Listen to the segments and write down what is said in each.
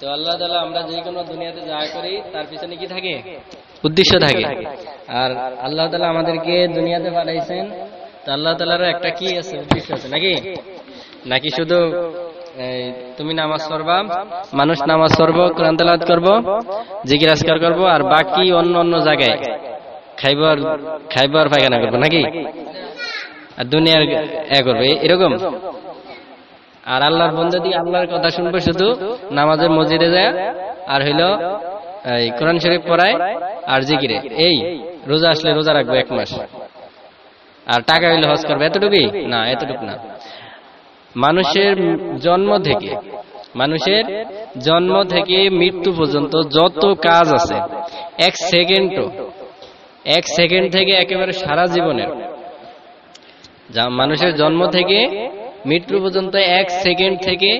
তো আল্লাহ তালা আমরা যে কোনো দুনিয়াতে যা করি তার পিছনে কি থাকে? উদ্দেশ্য থাকে। আর আল্লাহ তালা আমাদেরকে দুনিয়াতে পাঠাইছেন তো আল্লাহ তালারও একটা কি আছে উদ্দেশ্য আছে নাকি? নাকি শুধু তুমি নামাজ পড়বা মানুষ নামাজ পড়ব কোরআন তেলাওয়াত করব আজকার করব আর বাকি অন্য অন্য জায়গায় খাইবার খাইবার পায়খানা করব নাকি? আর দুনিয়ার এ করবে এরকম? আর আল্লাহর বন্ধু দিয়ে আল্লাহর কথা শুনব শুধু নামাজের মসজিদে যায়, আর হইল এই কোরআন শরীফ পড়ায় আর জিকিরে। এই, রোজা আসলে রোজা রাখব এক মাস। আর টাকা হইলে হজ করবে। এতটুকুই? না, এতটুকু না। মানুষের জন্ম থেকে, মানুষের জন্ম থেকে মৃত্যু পর্যন্ত যত কাজ আছে, এক সেকেন্ডও, এক সেকেন্ড থেকে একেবারে সারা জীবনের মানুষের জন্ম থেকে মৃত্যু পর্যন্ত এক সেকেন্ড থেকে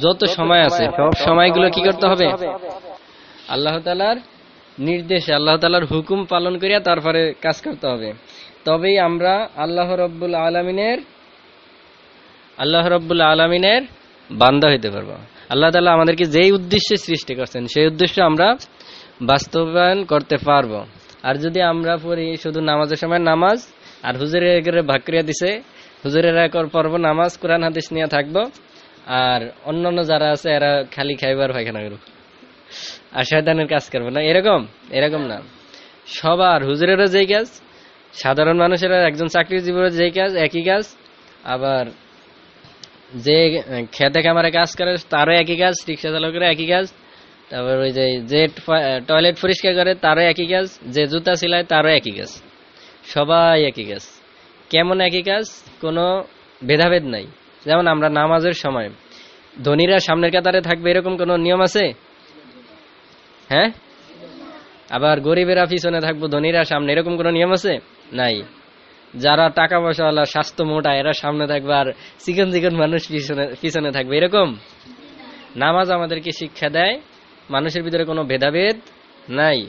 যত সময় আছে সব সময়গুলো কি করতে হবে? আল্লাহ তালার নির্দেশে আল্লাহ তালার হুকুম পালন করিয়া তারপরে কাজ করতে হবে। তবেই আমরা আল্লাহ রব্বুল আলমিনের আল্লাহ রব্বুল আলমিনের বান্দা হইতে পারব। আল্লাহ তালা আমাদেরকে যেই উদ্দেশ্যে সৃষ্টি করছেন সেই উদ্দেশ্য আমরা বাস্তবায়ন করতে পারব। আর যদি আমরা পড়ি শুধু নামাজের সময় নামাজ আর হুজুরের এগরে ভাগ করিয়া দিছে হুজুরের একর পর্ব, নামাজ, কোরআন, হাদিস নিয়ে থাকব। আর অন্যান্য যারা আছে, এরা খালি খাইবার পায়খানা করব আর শয়তানের কাজ করব না। এরকম? এরকম না। সবার, হুজুরেরও যেই কাজ, সাধারণ মানুষেরা একজন চাকরিজীবীর যেই কাজ, একই কাজ। আবার যে খেতে খামারে কাজ করে, তারও একই কাজ, রিক্সা চালকের একই কাজ। তারপর ওই যে যে টয়লেট পরিষ্কার করে, তারও একই কাজ। যে জুতা সিলায়, তারও একই কাজ। সবাই একই কাজ। কেমন একই কাজ? কোনো ভেদাভেদ নাই। যেমন আমরা নামাজের সময়, ধনীরা সামনের কাতারে থাকবে, এরকম কোনো নিয়ম আছে? হ্যাঁ? আবার গরিবেরা পিছনে থাকব, ধনীরা সামনে, এরকম কোনো নিয়ম আছে? নাই। যারা টাকা পয়সাওয়ালা স্বাস্থ্য মোটা, এরা সামনে থাকবে আর চিকন চিকন মানুষ পিছনে পিছনে থাকবে, এরকম? নামাজ আমাদেরকে শিক্ষা দেয়? মানুষের ভিতরে কোনো ভেদাভেদ নাই।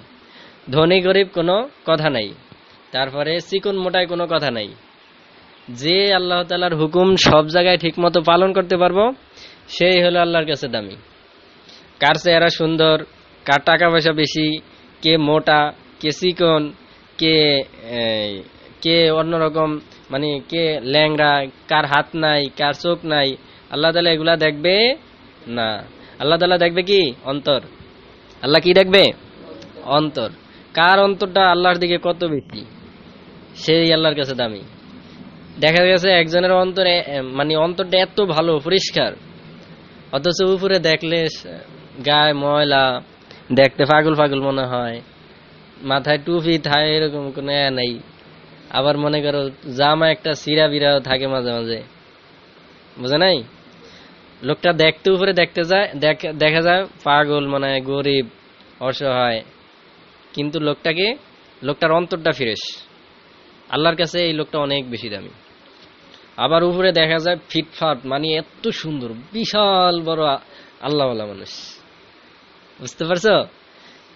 ধনী গরিব কোনো কথা নাই। তারপরে চিকন মোটায় কোনো কথা নাই। যে আল্লাহ তালার হুকুম সব জায়গায় ঠিকমতো পালন করতে পারব, সেই হলো আল্লাহর কাছে দামি। কার চেহারা সুন্দর, কার টাকা পয়সা বেশি, কে মোটা, কে চিকন, কে কে অন্যরকম মানে কে ল্যাংরা কার হাত নাই, কার চোখ নাই, আল্লাহ তালা এগুলা দেখবে না। আল্লাহ তালা দেখবে কি? অন্তর। আল্লাহ কি দেখবে? অন্তর। কার অন্তরটা আল্লাহর দিকে কত বেশি? সেই আল্লাহর কাছে দামি। দেখা গেছে একজনের অন্তরে মানে অন্তরটা এত ভালো, পরিষ্কার। অথচ উপরে দেখলে গায়ে ময়লা, দেখতে পাগল পাগল মনে হয়। মাথায় টুপি থাকে এরকম কোনো নাই। আবার মনে করো জামা একটা সিরা বিরাও থাকে মাঝে মাঝে। বুঝে নাই? লোকটা দেখতে উপরে দেখতে যায়, দেখ- দেখা যায় পাগল মানে গরিব, অসহায়। কিন্তু লোকটাকে, লোকটার অন্তরটা ফ্রেশ। আল্লাহর কাছে এই লোকটা অনেক বেশি দামি। আবার উপরে দেখা যায় ফিটফাট মানে এত সুন্দর, বিশাল বড় আ- আল্লাহওয়ালা মানুষ। বুঝতে পারছ?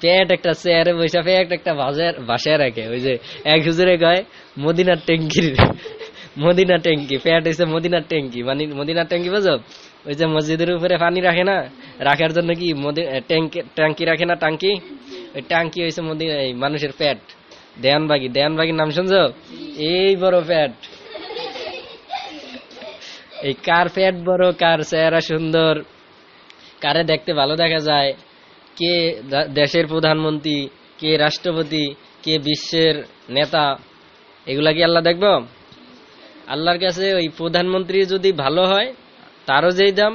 পেট একটা চেয়ারে বৈশা পেট একটা বাজার বাসায় রাখে। ওই যে এক হুজুরে কয়, মদিনার ট্যাঙ্কির মদিনা ট্যাঙ্কি, পেট হয়েছে মদিনার ট্যাঙ্কি। মানে মদিনার ট্যাঙ্কি বুঝো ওই যে মসজিদের উপরে পানি রাখে না? রাখার জন্য কি ট্যাঙ্কি ট্যাঙ্কি রাখে না টাঙ্কি ওই টাঙ্কি হয়েছে মদিনা মানুষের পেট। দেয়ানবাগি, দেয়ানবাগির নাম শুনছো? এই বড় পেট। এই কার পেট বড়, কার চেহারা সুন্দর, কারে দেখতে ভালো দেখা যায়, কে দেশের প্রধানমন্ত্রী, কে রাষ্ট্রপতি, কে বিশ্বের নেতা, এগুলা কি আল্লাহ দেখব? আল্লাহর কাছে ওই প্রধানমন্ত্রী যদি ভালো হয়, তারও যেই দাম,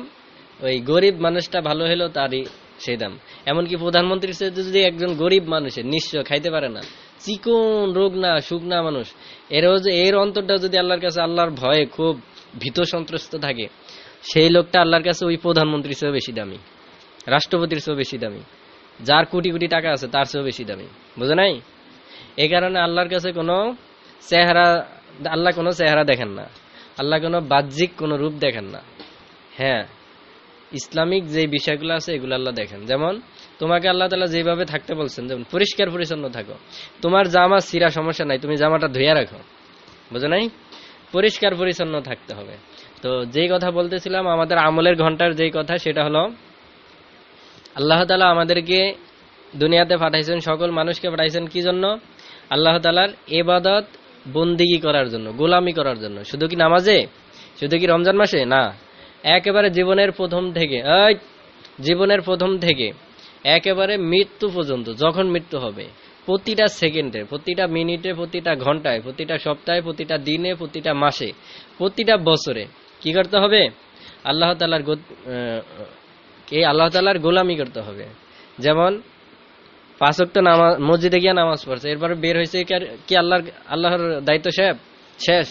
ওই গরিব মানুষটা ভালো হলো তারই সেই দাম। এমনকি প্রধানমন্ত্রীর সাথে যদি একজন গরিব মানুষের, নিঃস্ব, খাইতে পারে না, চিকন রোগ না শুকনা মানুষ, এরও যে, এর অন্তরটা যদি আল্লাহর কাছে, আল্লাহর ভয়ে খুব ভীত সন্ত্রস্ত থাকে, সেই লোকটা আল্লাহর কাছে ওই প্রধানমন্ত্রীর চেয়েও বেশি দামি, রাষ্ট্রপতির চেয়েও বেশি দামি, যার কোটি কোটি টাকা আছে তার চেয়েও বেশি দামি, বুঝে নাই? এই কারণে আল্লাহর কাছে কোনো চেহারা, আল্লাহ কোনো চেহারা দেখেন না, আল্লাহ কোনো বাহ্যিক কোনো রূপ দেখেন না। হ্যাঁ ইসলামিক যে বিষয়গুলো আছে এগুলো আল্লাহ দেখেন। যেমন, তোমাকে আল্লাহ তালা যেভাবে থাকতে বলছেন, যেমন পরিষ্কার পরিচ্ছন্ন থাকো। তোমার জামা সিরা সমস্যা নাই, তুমি জামাটা ধুয়ে রাখো, বুঝো নাই? পরিষ্কার পরিচ্ছন্ন থাকতে হবে। তো যেই কথা বলতেছিলাম, আমাদের আমলের ঘণ্টার যেই কথা, সেটা হলো, আল্লাহ তালা আমাদেরকে দুনিয়াতে পাঠাইছেন, সকল মানুষকে পাঠাইছেন কি জন্য? আল্লাহ তালার এবাদত বন্দিগি করার জন্য, গোলামি করার জন্য। শুধু কি নামাজে? শুধু কি রমজান মাসে? না। একেবারে জীবনের প্রথম থেকে জীবনের প্রথম থেকে, একেবারে মৃত্যু পর্যন্ত, যখন মৃত্যু হবে প্রতিটা সেকেন্ডে, প্রতিটা মিনিটে, প্রতিটা ঘন্টায়, প্রতিটা সপ্তাহে, প্রতিটা দিনে, প্রতিটা মাসে, প্রতিটা বছরে কি করতে হবে? আল্লাহ তালার এই আল্লাহ তালার গোলামি করতে হবে। যেমন পাঁচক্ত নামাজ, মসজিদে গিয়ে নামাজ পড়ছে, এরপরে বের হয়েছে কি আল্লাহর আল্লাহর দায়িত্ব সাহেব? শেষ?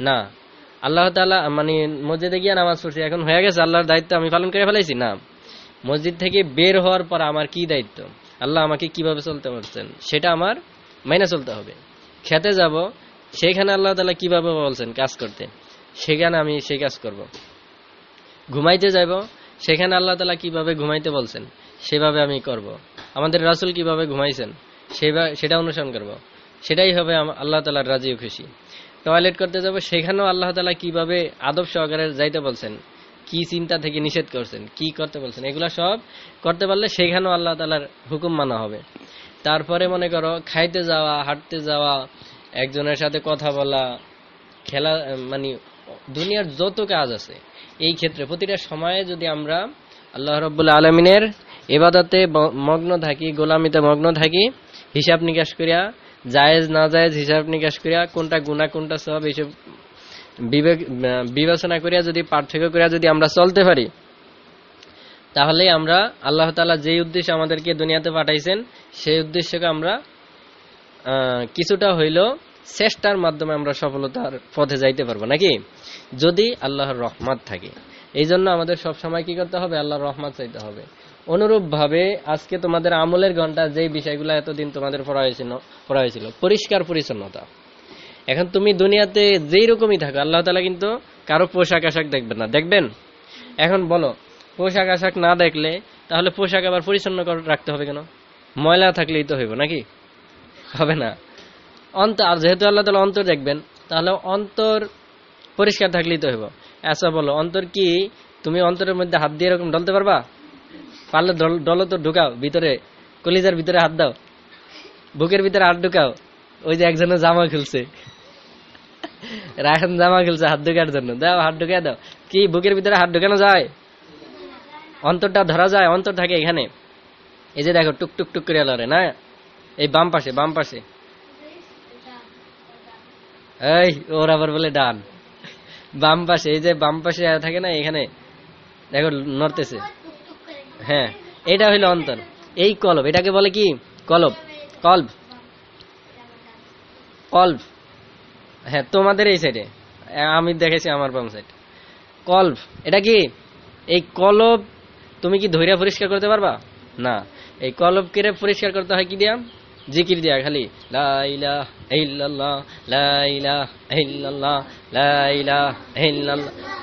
না। আল্লাহ তালা মানে মসজিদে গিয়ে নামাজ পড়ছি, এখন হয়ে গেছে, আল্লাহর দায়িত্ব আমি পালন করে ফেলাইছি? না। মসজিদ থেকে বের হওয়ার পর আমার কি দায়িত্ব? আল্লাহ আমাকে কীভাবে চলতে বলছেন? সেটা আমার মেনে চলতে হবে। খেতে যাব, সেখানে আল্লাহ তালা কীভাবে বলছেন কাজ করতে? সেখানে আমি সেই কাজ করব। ঘুমাইতে যাব, সেখানে আল্লাহ তালা কীভাবে ঘুমাইতে বলছেন? সেভাবে আমি করব। আমাদের রাসুল কীভাবে ঘুমাইছেন? সেটা অনুসরণ করব। সেটাই হবে আল্লাহ তালার রাজি খুশি। টয়লেট করতে যাব, সেখানেও আল্লাহ তালা কীভাবে আদব সহকারে যাইতে বলছেন? কি চিন্তা থেকে নিষেধ করছেন, কি করতে বলছেন, এগুলা সব করতে পারলে সেখানেও আল্লাহ তালার হুকুম মানা হবে। তারপরে মনে করো, খাইতে যাওয়া, হাঁটতে যাওয়া, একজনের সাথে কথা বলা, খেলা মানে দুনিয়ার যত কাজ আছে, এই ক্ষেত্রে প্রতিটা সময়ে যদি আমরা আল্লাহ রব্বুল আলমিনের এবাদাতে মগ্ন থাকি, গোলামিতে মগ্ন থাকি, হিসাব নিকাশ করিয়া, জায়েজ না জায়েজ হিসাব নিকাশ করিয়া, কোনটা গুণা কোনটা সব এইসব বিবেচনা করিয়া যদি, পার্থক্য করিয়া যদি আমরা চলতে পারি, তাহলে আমরা আল্লাহ তালা যেই উদ্দেশ্যে আমাদেরকে দুনিয়াতে পাঠাইছেন, সেই উদ্দেশ্যকে আমরা কিছুটা হইলেও চেষ্টার মাধ্যমে আমরা সফলতার পথে যাইতে পারব, নাকি? যদি আল্লাহর রহমত থাকে। এই জন্য আমাদের সব সময় কি করতে হবে? আল্লাহর রহমত চাইতে হবে। অনুরূপ ভাবে আজকে তোমাদের আমলের ঘণ্টা যেই বিষয়গুলো এতদিন তোমাদের পড়া হয়েছিল, পরিষ্কার পরিচ্ছন্নতা। এখন তুমি দুনিয়াতে যেই রকমই থাকো, আল্লাহ তালা কিন্তু কারও পোশাক আশাক দেখবেন না। দেখবেন? এখন বলো, পোশাক আশাক না দেখলে তাহলে পোশাক আবার পরিচ্ছন্ন রাখতে হবে কেন? ময়লা থাকলেই তো হইব নাকি? হবে না। অন্তর, আর যেহেতু আল্লাহ তালা অন্তর দেখবেন, তাহলে অন্তর পরিষ্কার থাকলেই তো হইব। আচ্ছা বলো, অন্তর কি তুমি অন্তরের মধ্যে হাত দিয়ে এরকম ডলতে পারবা? পারলে ডলো তো ঢুকাও, ভিতরে, কলিজার ভিতরে হাত দাও। বুকের ভিতরে হাত ঢুকাও। ওই যে একজনের জামা খুলছে। রায়হান জামা খুলছে হাত ঢুকার জন্য। দাও, হাত ঢুকিয়ে দাও। কি, বুকের ভিতরে হাত ঢুকানো যায়? অন্তরটা ধরা যায়? অন্তর থাকে এখানে। এই যে দেখো টুক টুক টুক করে লড়ে, না? এই বাম পাশে বাম পাশে। এই, ওর আবার বলে ডান। বাম পাশে, এই যে বাম পাশে থাকে না এখানে? দেখো, নড়তেছে। হ্যাঁ এটা হইল অন্তর। এই কলব, এটাকে বলে কি? কলব। কল্ব। কল্ব হ্যাঁ তোমাদের এই সাইডে আমি দেখেছি আমার বাম সাইড কল্ব এটা কি? এই কলব তুমি কি ধৈর্য পরিষ্কার করতে পারবা? না। এই কলব কেড়ে পরিষ্কার করতে হয় কি দিয়া? জিকির দিয়া খালি।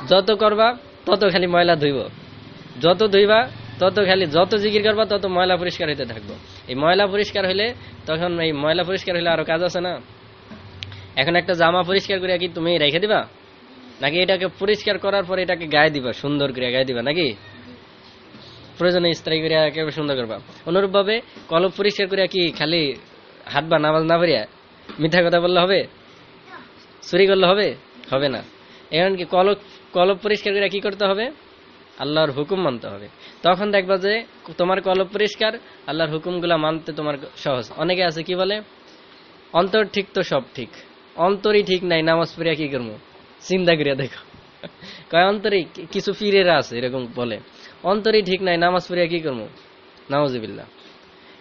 যত করবা, তত খালি ময়লা ধুইব। যত ধুইবা, তত খালি যত জিকির করবা, তত ময়লা পরিষ্কার হইতে থাকব। এই ময়লা পরিষ্কার হইলে তখন এই ময়লা পরিষ্কার হইলে আরও কাজ আছে না? এখন একটা জামা পরিষ্কার করে কি তুমি রেখে দিবা? নাকি এটাকে পরিষ্কার করার পরে এটাকে গায়ে দিবা, সুন্দর করে গায়ে দিবা নাকি? প্রয়োজনে ইস্ত্রি করে একেবারে সুন্দর করবা। অনুরূপ ভাবে কলব পরিষ্কার করে কি খালি হাঁটবা নামাজ না পড়িয়া মিথ্যা কথা বললে হবে? চুরি করলে হবে? হবে না। এখন কি কলব কলব পরিষ্কার করে কি করতে হবে? আল্লাহর হুকুম মানতে হবে। তখন দেখবা যে তোমার কলব পরিষ্কার, আল্লাহর হুকুমগুলা মানতে তোমার সহজ। অনেকে আছে কি বলে? অন্তর ঠিক তো সব ঠিক। অন্তরই ঠিক নাই, নামাজ পড়িয়া কি করব চিন্তা করিয়া দেখো। কয় অন্তরে কিছু ফিরেরা আছে, এরকম বলে। অন্তরই ঠিক নাই, নামাজ পড়িয়া কি করব নামাজিবিল্লা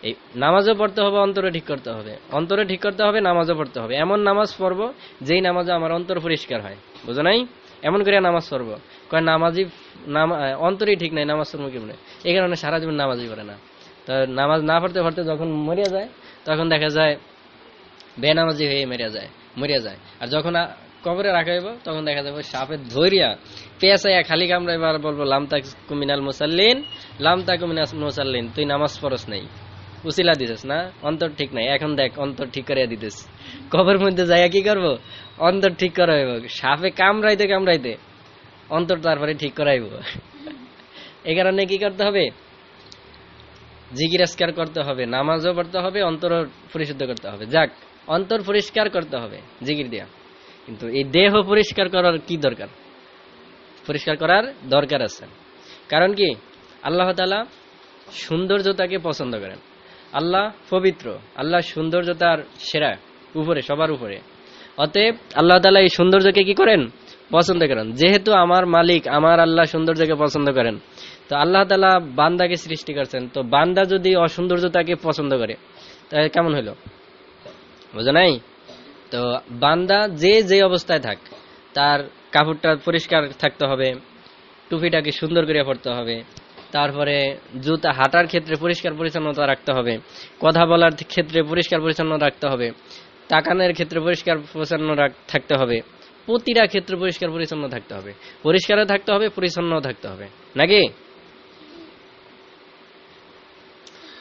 এই নামাজও পড়তে হবে অন্তরে ঠিক করতে হবে। অন্তরে ঠিক করতে হবে, নামাজও পড়তে হবে। এমন নামাজ পড়ব, যেই নামাজে আমার অন্তর পরিষ্কার হয়। বুঝো নাই? এমন করিয়া নামাজ পড়ব। কয়, নামাজি নাম, অন্তরই ঠিক নাই, নামাজ পড়ব কেমনে? এই কারণে সারা জীবন নামাজই পড়ে না। তো নামাজ না পড়তে পড়তে যখন মরিয়া যায়, তখন দেখা যায়, বেনামাজি হয়ে মরিয়া যায়। মরিয়া যায়। আর যখন কবরে রাখা হইব, তখন দেখা যাবে সাপের ধৈরিয়া পেঁচাইয়া খালি কামড়া এবার বলব লামতা কুমিনাল মুসাল্লিন লামতা কুমিনাল মুসাল্লিন, তুই নামাজ পড়স নাই। উসিলা দিতেস না? অন্তর ঠিক নাই। এখন দেখ, অন্তর ঠিক করিয়া দিতেস কবর মধ্যে যাইয়া কি করব? অন্তর ঠিক করা হইব। সাপে কামড়াইতে কামড়াইতে অন্তর তারপরে ঠিক করাইব এই কারণে কি করতে হবে? জিকির আজকার করতে হবে, নামাজও পড়তে হবে অন্তর পরিশুদ্ধ করতে হবে। যাক অন্তর পরিষ্কার করতে হবে জিগির দিয়া। কিন্তু এই দেহ পরিষ্কার করার কি দরকার? পরিষ্কার করার দরকার আছে। কারণ কি? আল্লাহ তালা সৌন্দর্যতাকে পছন্দ করেন। আল্লাহ পবিত্র, আল্লাহ সৌন্দর্যতার সেরা, উপরে, সবার উপরে। অতএব আল্লাহ তালা এই সৌন্দর্যকে কি করেন? পছন্দ করেন। যেহেতু আমার মালিক, আমার আল্লাহ সৌন্দর্যকে পছন্দ করেন, তো আল্লাহ তালা বান্দাকে সৃষ্টি করছেন। তো বান্দা যদি অসৌন্দর্যতাকে পছন্দ করে, তাহলে কেমন হলো? বুঝো নাই? তো বান্দা যে যে অবস্থায় থাক, তার কাপড়টা পরিষ্কার থাকতে হবে, টুপিটাকে সুন্দর করে পড়তে হবে, তারপরে জুতা হাঁটার ক্ষেত্রে পরিষ্কার পরিচ্ছন্নতা রাখতে হবে, কথা বলার ক্ষেত্রে পরিষ্কার পরিচ্ছন্ন রাখতে হবে, তাকানের ক্ষেত্রে পরিষ্কার পরিচ্ছন্ন থাকতে হবে, প্রতিটা ক্ষেত্রে পরিষ্কার পরিচ্ছন্ন থাকতে হবে, পরিষ্কারও থাকতে হবে, পরিচ্ছন্নও থাকতে হবে, নাকি?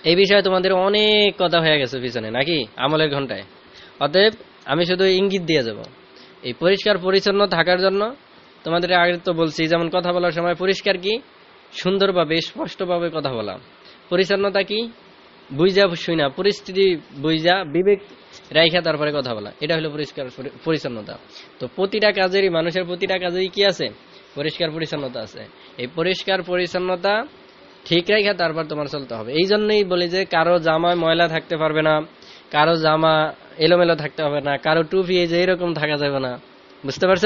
এই বিষয়ে তোমাদের অনেক কথা হয়ে গেছে পিছনে, নাকি? আমলের ঘন্টায়। অতএব আমি শুধু ইঙ্গিত দিয়ে যাব। এই পরিষ্কার পরিচ্ছন্ন থাকার জন্য তোমাদের আগে তো বলছি, যেমন কথা বলার সময় পরিষ্কার কি? সুন্দরভাবে, স্পষ্টভাবে কথা বলা। পরিচ্ছন্নতা কি? বুঝা শুই না, পরিস্থিতি বুঝা, বিবেক রাইখা তারপরে কথা বলা। এটা হলো পরিষ্কার পরিচ্ছন্নতা। তো প্রতিটা কাজেরই, মানুষের প্রতিটা কাজেই কি আছে? পরিষ্কার পরিচ্ছন্নতা আছে। এই পরিষ্কার পরিচ্ছন্নতা ঠিক রেখে তারপর তোমার চলতে হবে। এই জন্যই বলি যে, কারও জামায় ময়লা থাকতে পারবে না, কারও জামা এলোমেলো থাকতে হবে না, কারও টুপি এই যে এরকম থাকা যাবে না। বুঝতে পারছ?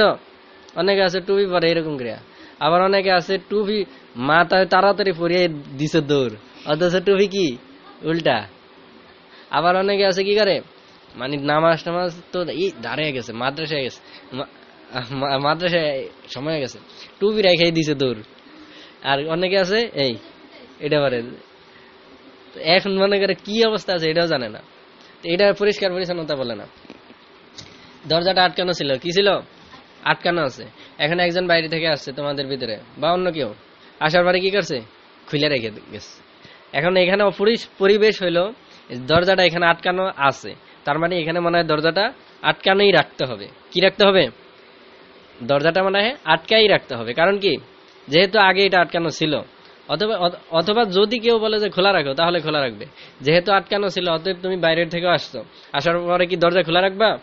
অনেকে আছে টুপি পরে এরকম ক্রিয়া। আবার অনেকে আছে টুপি মাথায় তাড়াতাড়ি পরিয়ে দিছে দৌড়। অথচ টুপি কি? উল্টা। আবার অনেকে আছে কি করে? মানে নামাজ টামাজ তো এই দাঁড়িয়ে গেছে, মাদ্রাসায় গেছে মাদ্রাসায় সময় গেছে। টুপি রেখে দিছে দৌড়। আর অনেকে আছে, এই, এটা পারে। এখন মনে করে কি অবস্থা আছে এটাও জানে না। এটা পরিষ্কার পরিচ্ছন্নতা বলে না। দরজাটা আটকানো ছিল। কি ছিল? আটকানো আছে। এখন একজন বাইরে থেকে আসছে তোমাদের ভিতরে, বা অন্য কেউ। আসার পরে কি করছে? খুলে রেখে গেছে। এখন এখানে পরিবেশ হইল, দরজাটা এখানে আটকানো আছে। তার মানে এখানে মনে হয় দরজাটা আটকানোই রাখতে হবে। কি রাখতে হবে? দরজাটা মনে হয় আটকাই রাখতে হবে। কারণ কি? যেহেতু আগে এটা আটকানো ছিল অথবা অথবা যদি কেউ বলে যে খোলা রাখো, তাহলে খোলা রাখবে। যেহেতু আটকানো ছিল, অতএব তুমি বাইরের থেকে আসছো। আসার পরে কি দরজা খোলা রাখবা?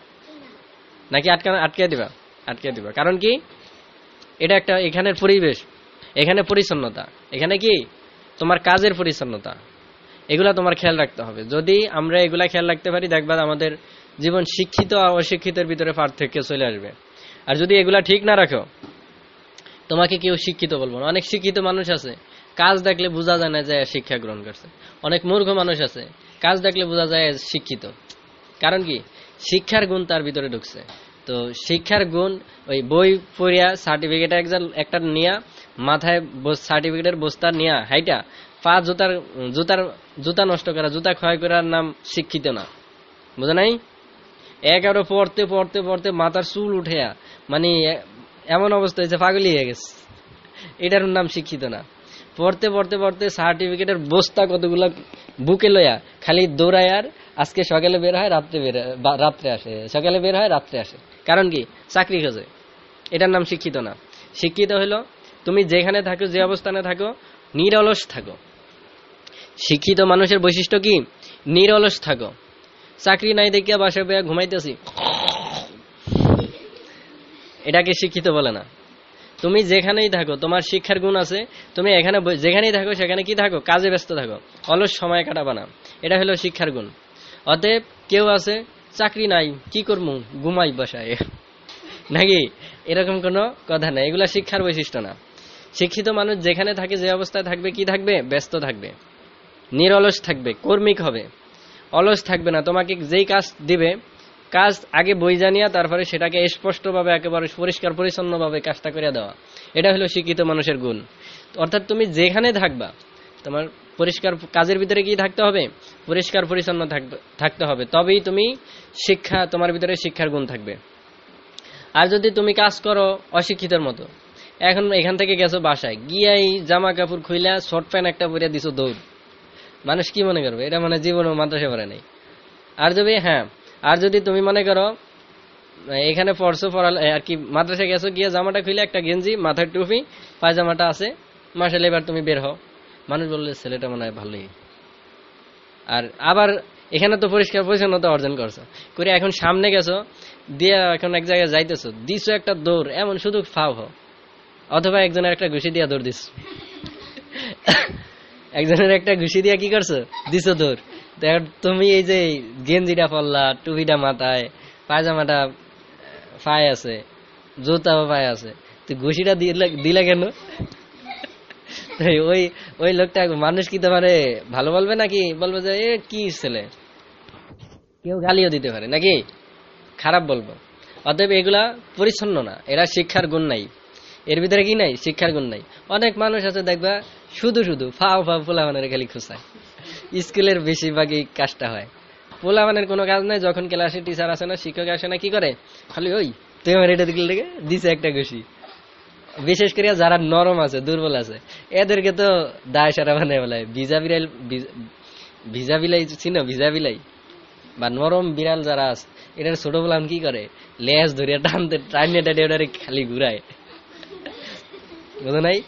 নাকি আটকানো আটকে দিবা? আটকে দিবা। কারণ কি? এটা একটা এখানের পরিবেশ। এখানে পরিচ্ছন্নতা। এখানে কি? তোমার কাজের পরিচ্ছন্নতা। এগুলা তোমার খেয়াল রাখতে হবে। যদি আমরা এগুলা খেয়াল রাখতে পারি, দেখবা আমাদের জীবন শিক্ষিত আর অশিক্ষিতের ভিতরে পার্থক্য চলে আসবে। আর যদি এগুলা ঠিক না রাখো, তোমাকে কেউ শিক্ষিত বলব না। অনেক শিক্ষিত মানুষ আছে। কাজ দেখলে বোঝা যায় না যে শিক্ষা গ্রহণ করছে। অনেক মূর্খ মানুষ আছে, কাজ দেখলে বোঝা যায় শিক্ষিত। কারণ কি? শিক্ষার গুণ তার ভিতরে ঢুকছে। তো শিক্ষার গুণ, ওই বই পড়িয়া সার্টিফিকেট একটা নিয়া, মাথায় সার্টিফিকেটের বস্তা নিয়া হাইটা, পা জুতার জুতার, জুতা নষ্ট করা, জুতা ক্ষয় করার নাম শিক্ষিত না। বুঝা নাই? এগারো পড়তে পড়তে পড়তে মাথার চুল উঠেয়া মানে এমন অবস্থা হয়েছে পাগলি হয়ে গেছে। এটার নাম শিক্ষিত না। পড়তে পড়তে পড়তে সার্টিফিকেটের বস্তা কতগুলা বুকে লইয়া খালি দৌড়ায় আর আজকে সকালে বের হয়, রাত্রে বের রাত্রে আসে। সকালে বের হয়, রাত্রে আসে। কারণ কি? চাকরি খোঁজে। এটার নাম শিক্ষিত না। শিক্ষিত হলো তুমি যেখানে থাকো, যে অবস্থানে থাকো, নিরলস থাকো। শিক্ষিত মানুষের বৈশিষ্ট্য কি? নিরলস থাকো। চাকরি নাই দেখিয়া বাসায় বেয়া ঘুমাইতেছি। এটাকে শিক্ষিত বলে না। তুমি যেখানেই থাকো, তোমার শিক্ষার গুণ আছে, তুমি এখানে যেখানেই থাকো, সেখানে কি থাকো? কাজে ব্যস্ত থাকো। অলস সময় কাটাবা না। এটা হলো শিক্ষার গুণ। অতএব কেউ আছে, চাকরি নাই, কি করব ঘুমাই বসায়। নাকি? এরকম কোনো কথা নাই। এগুলা শিক্ষার বৈশিষ্ট্য না। শিক্ষিত মানুষ যেখানে থাকে, যে অবস্থায় থাকবে, কি থাকবে? ব্যস্ত থাকবে। নিরলস থাকবে, কর্মিক হবে। অলস থাকবে না। তোমাকে যেই কাজ দিবে কাজ আগে বই জানিয়া তারপরে সেটাকে স্পষ্টভাবে, একেবারে পরিষ্কার, পরিচ্ছন্নভাবে কাজটা করে দেওয়া। এটা হলো শিক্ষিত মানুষের গুণ। অর্থাৎ তুমি যেখানে থাকবা, তোমার পরিষ্কার কাজের ভিতরে কি থাকতে হবে? পরিষ্কার, পরিচ্ছন্ন থাকতে হবে। তবেই তুমি শিক্ষা, তোমার ভিতরে শিক্ষার গুণ থাকবে। আর যদি তুমি কাজ করো অশিক্ষিতের মতো, এখন এখান থেকে গেছো বাসায়, গিয়াই জামা কাপড় খুইলা শর্ট প্যান্ট একটা পরে দিছো দৌড়। মানুষ কি মনে করবে? এটা মানে জীবনে মাদ্রাসা পড়ে নাই। আর যদি হ্যাঁ আর যদি তুমি মনে করো, এখানে পড়ছো পড়াল আর কি মাদ্রাসায় গেছো, গিয়ে জামাটা খুলে একটা গেঞ্জি, মাথার টুপি, পায়জামাটা আছে মাসাল এবার তুমি বের হও। মানুষ বললে, ছেলেটা মনে হয় ভালোই আর আবার এখানে তো পরিষ্কার পরিচ্ছন্নতা অর্জন করছ। করে এখন সামনে গেছো, দিয়ে এখন এক জায়গায় যাইতেছো, দিছো একটা দৌড়, এমন শুধু ফাও হও অথবা একজনের একটা ঘুষি দিয়া দৌড় দিস একজনের একটা ঘুষি দিয়া কি করছ? দিছো দৌড়। তো তুমি এই যে গেঞ্জিটা পরলা, টুপিটা মাথায়, পায়জামাটা পায়ে আছে জুতাও পায়ে আছে, তো ঘুষিটা দিলে কেন? ওই ওই লোকটা মানুষ কি তোমারে ভালো বলবে নাকি? বলবে যে, এ, কি ছেলে? কেউ গালিও দিতে পারে, নাকি? খারাপ বলব। অতএব এগুলা পরিচ্ছন্ন না, এরা শিক্ষার গুণ নাই। এর ভিতরে কি নাই? শিক্ষার গুণ নাই। অনেক মানুষ আছে, দেখবা, শুধু শুধু ফাও ফাও পোলাবানের খালি খুঁচায়। স্কুলের বেশিরভাগই কাজটা হয়। পোলাবানের কোনো কাজ নাই, যখন ক্লাসে টিচার আসে না, শিক্ষক আসে না, কি করে? খালি ওই, তুই আমার এটা দিকে দিছে একটা ঘুষি। বিশেষ করে যারা নরম আছে, দুর্বল আছে, এদেরকে তো দায় সারা বানায় বলে, ভিজা বিড়াল, ভিজা- বিলাই চিনো, ভিজা বিলাই? বা নরম বিড়াল যারা আছে, এটার ছোট বলাম কি করে? লেজ ধরিয়া টানতে টানিয়ে টানিয়ে ওটারে খালি ঘুরায়। বুঝো নাই?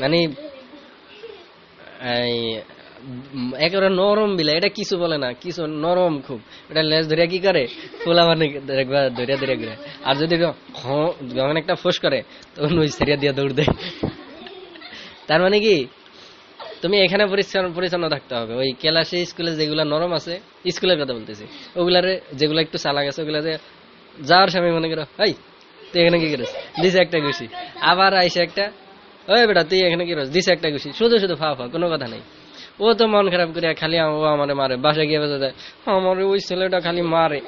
মানে একেবারে নরম বিলাই। এটা কিছু বলে না কিছু নরম খুব। এটা লেজ ধরিয়া কি করে? ফুলা মানে একবার ধরিয়া ধরিয়া ঘুরে। আর যদি যখন একটা ফোস করে, তখন ওই সেরিয়া দিয়া দৌড় দেয়। তার মানে কি? তুমি এখানে পরিচ্ছন্ন পরিচ্ছন্ন থাকতে হবে। ওই ক্লাসে, স্কুলে যেগুলা নরম আছে, স্কুলের কথা বলতেছি। ওগুলারে যেগুলা একটু চালাক আছে, ওগুলা যে, যাওয়ার সময় মনে করো এই তুই এখানে কি করিস? দিছে একটা ঘুষি। আবার আইসে একটা ওই বেটা, তুই এখানে কি করিস দিছে একটা ঘুষি শুধু শুধু, ফা ফা, কোনো কথা নাই। ও তো মন খারাপ করিয়া খালি ও আমারে মারে। বাসায় গিয়ে বেঁচে দেয় আমার ওই ছেলেটা খালি মারে।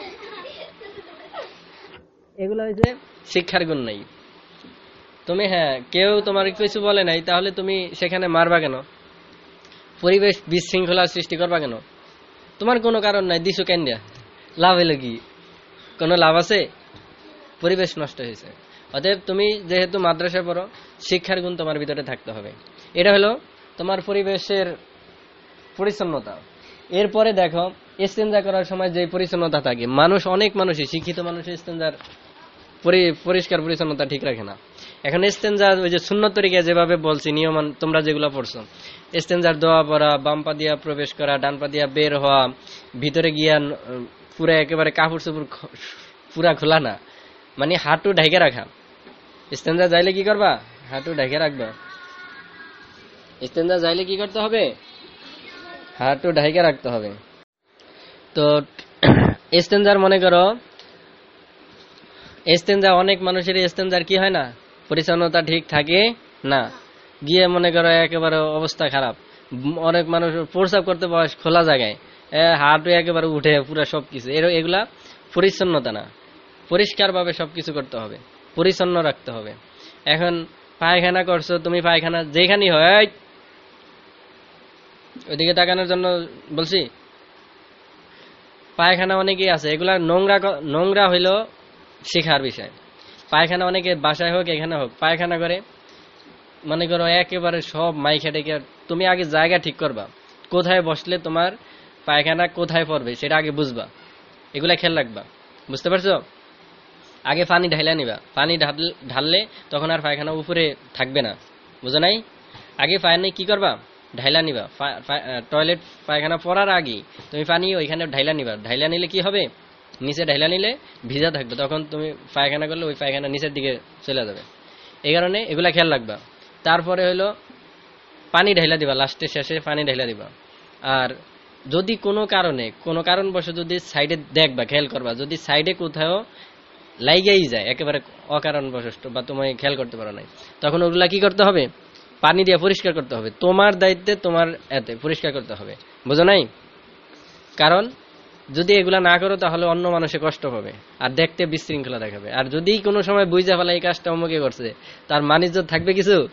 এগুলো হয়েছে শিক্ষার গুণ নাই। তুমি হ্যাঁ কেউ তোমার কিছু বলে নাই, তাহলে তুমি সেখানে মারবা কেন? পরিবেশ বিশৃঙ্খলা সৃষ্টি করবা কেন? তোমার কোনো কারণ নাই দিশু কেন লাভ হইল কি? কোনো লাভ আছে? পরিবেশ নষ্ট হয়েছে অতএব তুমি যেহেতু মাদ্রাসায় পড়ো, শিক্ষার গুণ তোমার ভিতরে থাকতে হবে। এটা হলো তোমার পরিবেশের পরিচ্ছন্নতা। এরপরে দেখো ইস্তেঞ্জা করার সময় যে পরিচ্ছন্নতা থাকে, মানুষ, অনেক মানুষই, শিক্ষিত মানুষ ইস্তেঞ্জার পরি- পরিষ্কার পরিচ্ছন্নতা ঠিক রাখে না। এখন ইস্তেঞ্জা ওই যে শূন্য তরিকা যেভাবে বলছি, নিয়ম তোমরা যেগুলো পড়ছো ইস্তেঞ্জার দোয়া পড়া, বাম পা দিয়া প্রবেশ করা, ডান পা দিয়া বের হওয়া, ভিতরে গিয়া পুরা একেবারে কাপড় চোপড় পুরা খোলা না মানে হাঁটু ঢেকে রাখা। ইস্তেঞ্জা যাইলে কি করবা? হাঁটু ঢেকে রাখবা। ইস্তেঞ্জা যাইলে কি করতে হবে? হাঁটু ঢেকে রাখতে হবে। তো ইস্তেঞ্জার মনে করো এস্তেঞ্জা অনেক মানুষের এস্তেঞ্জার কি হয় না? পরিচ্ছন্নতা ঠিক থাকে না। গিয়ে মনে করো একেবারে অবস্থা খারাপ। অনেক মানুষ প্রস্রাব করতে বয়স খোলা জায়গায়। এ, হাঁটু একেবারে উঠে পুরো সবকিছু। এর এগুলা পরিচ্ছন্নতা না। পরিষ্কারভাবে সবকিছু করতে হবে। পরিচ্ছন্ন রাখতে হবে। এখন পায়খানা করছ, তুমি পায়খানা যেখানেই হয় ওইদিকে তাকানোর জন্য বলছি, পায়খানা অনেকেই আছে, এগুলা নোংরা নোংরা হইল শেখার বিষয়। পায়খানা অনেকে বাসায় হোক, এখানে হোক, পায়খানা করে। মনে করো একেবারে সব মাইখা টেকে তুমি আগে জায়গা ঠিক করবা। কোথায় বসলে তোমার পায়খানা কোথায় পড়বে, সেটা আগে বুঝবা। এগুলা খেয়াল রাখবা। বুঝতে পারছ? আগে পানি ঢাইলা নিবা। পানি ঢাল- ঢাললে তখন আর পায়খানা উপরে থাকবে না। বুঝো নাই? আগে পানি কি করবা? ঢাইলা নিবা। টয়লেট পায়খানা পড়ার আগে তুমি পানি ওইখানে ঢাইলা নিবা। ঢাইলা নিলে কি হবে? নিচে ঢাইলা নিলে ভিজা থাকবে। তখন তুমি পায়খানা করলে ওই পায়খানা নিচের দিকে চলে যাবে। এই কারণে এগুলা খেয়াল রাখবা। তারপরে হলো পানি ঢাইলা দিবা। লাস্টে, শেষে পানি ঢাইলা দিবা। আর যদি কোনো কারণে, কোনো কারণবশত যদি সাইডে দেখবা, খেয়াল করবা, যদি সাইডে কোথাও লাইগেই যায়, একেবারে অকারণবশত বা তুমি খেয়াল করতে পারো নাই। তখন ওগুলা কি করতে হবে? পানি দিয়ে পরিষ্কার করতে হবে। তোমার দায়িত্বে তোমার এতে পরিষ্কার করতে হবে। বুঝো নাই? কারণ যদি এগুলা না করো, তাহলে অন্য মানুষে কষ্ট পাবে আর দেখতে বিশৃঙ্খলা দেখাবে। আর যদি কোনো সময় বুঝা ফেলা এই কাজটা অমুকে করছে, তার মানিজ্য থাকবে কিছু?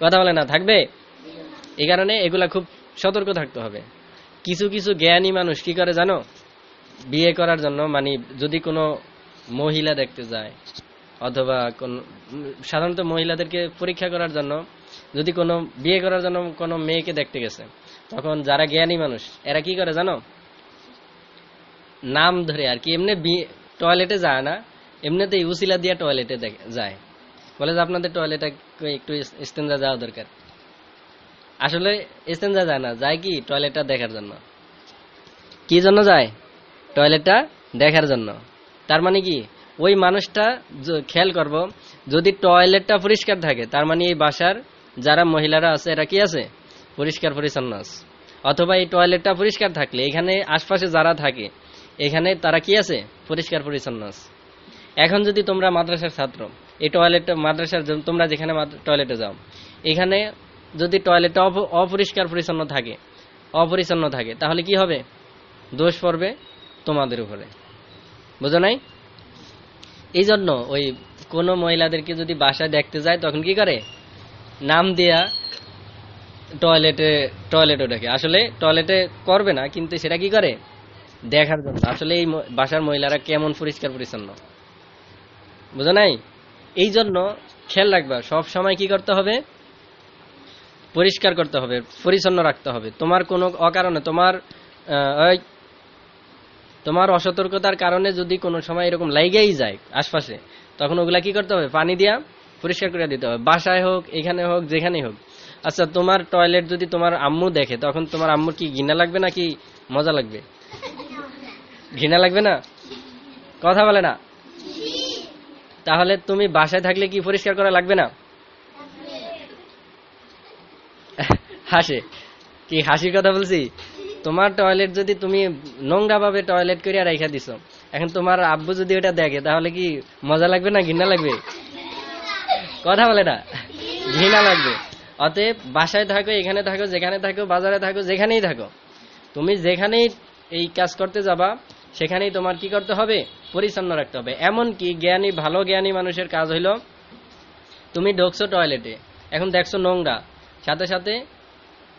কথা বলে না, থাকবে? এই কারণে এগুলা খুব সতর্ক থাকতে হবে। কিছু কিছু জ্ঞানী মানুষ কি করে জানো? বিয়ে করার জন্য মানে যদি কোনো মহিলা দেখতে যায়, অথবা কোন, সাধারণত মহিলাদেরকে পরীক্ষা করার জন্য, যদি কোনো বিয়ে করার জন্য কোনো মেয়েকে দেখতে গেছে, তখন যারা জ্ঞানী মানুষ, এরা কি করে জানো? নাম ধরে আর কি, এমনি টয়লেটে যায় না এমনিতে উসিলা দিয়ে টয়লেটে যায়। বলে যে আপনাদের টয়লেটে একটু ইস্তেঞ্জা যাওয়া দরকার। আসলে এসেঞ্জা যায় না, যায় কি? টয়লেটটা দেখার জন্য। কি জন্য যায়? টয়লেটটা দেখার জন্য। তার মানে কি? ওই মানুষটা খেয়াল করব, যদি টয়লেটটা পরিষ্কার থাকে, তার মানে এই বাসার যারা মহিলারা আছে, এরা কি আছে? পরিষ্কার পরিচ্ছন্ন আছে। অথবা এই টয়লেটটা পরিষ্কার থাকলে, এখানে আশপাশে যারা থাকে, এখানে তারা কি আছে? পরিষ্কার পরিচ্ছন্ন আছে। এখন যদি তোমরা মাদ্রাসার ছাত্র, এই টয়লেটটা, মাদ্রাসার তোমরা যেখানে টয়লেটে যাও, এখানে যদি টয়লেটটা অপ- অপরিষ্কার পরিচ্ছন্ন থাকে, অপরিচ্ছন্ন থাকে, তাহলে কি হবে? দোষ পড়বে তোমাদের উপরে। বুঝো নাই? এই জন্য ওই কোনো মহিলাদেরকে যদি বাসায় দেখতে যায়, তখন কি করে? নাম দেয়া টয়লেটে টয়লেটে দেখে আসলে টয়লেটে করবে না, কিন্তু সেটা কি করে? দেখার জন্য। আসলে এই বাসার মহিলারা কেমন পরিষ্কার পরিচ্ছন্ন? বুঝো নাই? এই জন্য খেয়াল রাখবা, সব সময় কি করতে হবে? পরিষ্কার করতে হবে, পরিচ্ছন্ন রাখতে হবে। তোমার কোনো অকারণে তোমার তোমার অসতর্কতার কারণে যদি কোনো সময় এরকম লাইগেই যায় আশপাশে, তখন ওগুলা কি করতে হবে? পানি দিয়া পরিষ্কার করে দিতে হবে। বাসায় হোক, এখানে হোক, যেখানেই হোক। আচ্ছা তোমার টয়লেট যদি তোমার আম্মু দেখে, তখন তোমার আম্মুর কি ঘৃণা লাগবে নাকি মজা লাগবে? ঘৃণা লাগবে না? কথা বলে না? তাহলে তুমি বাসায় থাকলে কি পরিষ্কার করা লাগবে না? হাসে। কি হাসির কথা বলছি? তোমার টয়লেট যদি তুমি নোংরা ভাবে টয়লেট করে রাইখা দিছো, এখন তোমার আব্বু যদি ওটা দেখে, তাহলে কি মজা লাগবে না ঘৃণা লাগবে? কথা বলে না, ঘৃণা লাগবে। অতএব বাসায় থাকো, এখানে থাকো, যেখানে থাকো, বাজারে থাকো, যেখানেই থাকো। তুমি যেখানেই এই কাজ করতে যাবা, সেখানেই তোমার কি করতে হবে? পরিচ্ছন্ন রাখতে হবে। এমন কি জ্ঞানী, ভালো জ্ঞানী মানুষের কাজ হইল, তুমি ঢুকছো টয়লেটে এখন দেখছ নোংরা। সাথে সাথে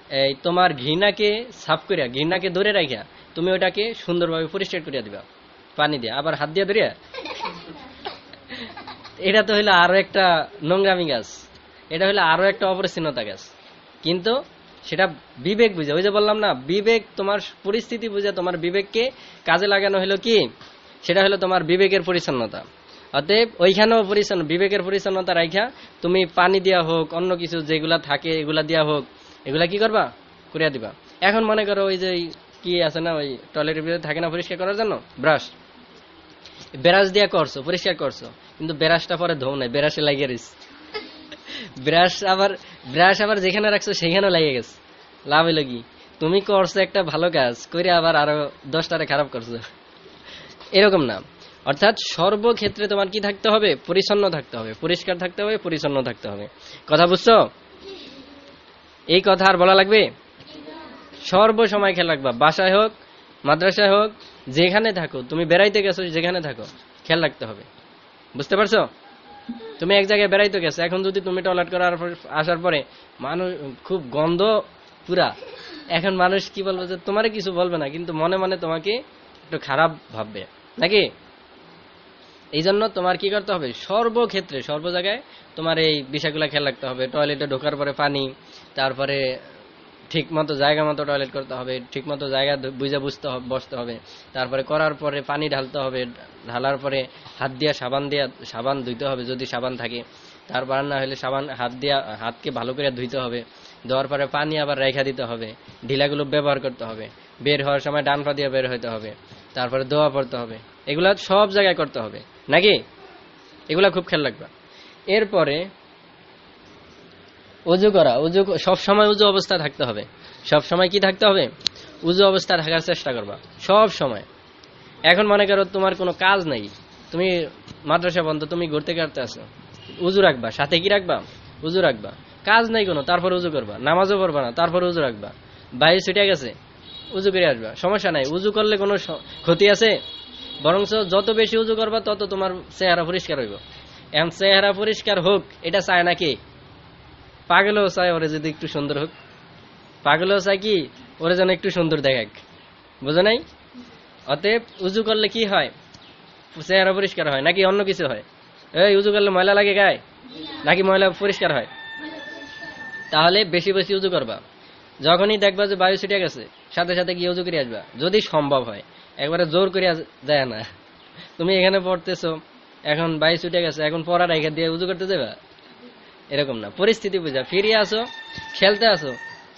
এই, তোমার ঘৃণাকে সাফ করিয়া, ঘৃণাকে ধরে রাখিয়া, তুমি ওটাকে সুন্দরভাবে পরিষ্কার করিয়া দিবা। পানি দিয়া, আবার হাত দিয়া ধরিয়া? এটা তো হইল আরও একটা নোংরামি গাছ। এটা হইল আরও একটা অপরিচ্ছন্নতা গাছ। কিন্তু সেটা বিবেক বুঝে, ওই যে বললাম না, বিবেক তোমার পরিস্থিতি বুঝে, তোমার বিবেককে কাজে লাগানো হলো কি? সেটা হলো তোমার বিবেকের পরিচ্ছন্নতা। অতএব ওইখানেও পরিচ্ছন্ন, বিবেকের পরিচ্ছন্নতা রাখা তুমি পানি দিয়া হোক, অন্য কিছু যেগুলা থাকে, এগুলা দিয়া হোক এগুলা কি করবা? করিয়া দিবা। এখন মনে করো ওই যে কি আছে না, ওই টয়লেটের ভিতরে থাকে না পরিষ্কার করার জন্য? ব্রাশ ব্রাশ দিয়া করছ, পরিষ্কার করছ। কিন্তু ব্রাশটা পরে ধো নাই, ব্রাশে লাগিয়ে রয়েছে ব্রাশ আবার ব্রাশ আবার যেখানে রাখছো সেখানেও লাগিয়ে গেছে। লাভ হইল কি? তুমি করছ একটা ভালো কাজ করে আবার আরও দশটারে খারাপ করছ। এরকম না। অর্থাৎ সর্বক্ষেত্রে তোমার কি থাকতে হবে? পরিচ্ছন্ন থাকতে হবে। পরিষ্কার থাকতে হবে, পরিচ্ছন্ন থাকতে হবে। কথা বুঝছ? এই কথা আর বলা লাগবে? সর্বসময় খেয়াল রাখবা। বাসায় হোক, মাদ্রাসায় হোক, যেখানে থাকো, তুমি বেড়াইতে গেছো, যেখানে থাকো, খেয়াল রাখতে হবে। বুঝতে পারছ? তুমি এক জায়গায় বেড়াইতে গেছো, এখন যদি তুমি টয়লেট করার আসার পরে মানুষ, খুব গন্ধ পুরা, এখন মানুষ কি বলবে যে, তোমারে কিছু বলবে না, কিন্তু মনে মনে তোমাকে একটু খারাপ ভাববে। নাকি? এই জন্য তোমার কি করতে হবে? সর্বক্ষেত্রে, সর্ব জায়গায় তোমার এই বিষয়গুলো খেয়াল রাখতে হবে। টয়লেটে ঢোকার পরে পানি তারপরে ঠিক মতো জায়গা মতো টয়লেট করতে হবে ঠিক মতো জায়গা বুঝে বুঝতে হবে বসতে হবে। তারপরে করার পরে পানি ঢালতে হবে, ঢালার পরে হাত দিয়া সাবান দিয়া, সাবান ধুইতে হবে যদি সাবান থাকে। তারপর না হলে সাবান হাত দিয়া, হাতকে ভালো করে ধুইতে হবে। দেওয়ার পরে পানি আবার রেখা দিতে হবে, ঢিলাগুলো ব্যবহার করতে হবে। বের হওয়ার সময় ডান পা দিয়ে বের হইতে হবে, তারপরে দোয়া পড়তে হবে। এগুলা সব জায়গায় করতে হবে, নাকি? এগুলা খুব খেয়াল রাখবা। এরপরে উজু করা, উজু সব সময় উজু অবস্থা থাকতে হবে। সব সময় কি থাকতে হবে? উজু অবস্থা থাকার চেষ্টা করবা। সব সময়। এখন মনে করো তোমার কোনো কাজ নাই। তুমি মাদ্রাসা বন্ধ, তুমি ঘুরতে কাটতে আসো উজু রাখবা। সাথে কি রাখবা? উজু রাখবা। কাজ নাই কোনো, তারপর উজু করবা। নামাজও পড়বা না, তারপর উজু রাখবা। বাইরে ছুটে গেছে, উজু করে আসবা। সমস্যা নাই। উজু করলে কোনো ক্ষতি আছে? বরঞ্চ যত বেশি উজু করবা, তত তোমার চেহারা পরিষ্কার হইব। এখন চেহারা পরিষ্কার হোক, এটা চায় নাকি? পাগলেও চায় ওরে যদি একটু সুন্দর হোক। পাগলেও চায় কি, ওরে যেন একটু সুন্দর দেখাক। বুঝো নাই? অতএব উজু করলে কি হয়? চেহারা পরিষ্কার হয়, নাকি অন্য কিছু হয়? এই উজু করলে ময়লা লাগে গায়ে? নাকি ময়লা পরিষ্কার হয়? তাহলে বেশি বেশি উজু করবা। যখনই দেখবা যে বায়ু ছিটে গেছে, সাথে সাথে গিয়ে উজু করে আসবা। যদি সম্ভব হয়, একবারে জোর করে যায় না। তুমি এখানে পড়তেছো, এখন বায়ু ছুটে গেছে, এখন পড়া এখান দিয়ে উজু করতে যাবা? এরকম না। পরিস্থিতি বুঝা। ফিরে আসো, খেলতে আসো,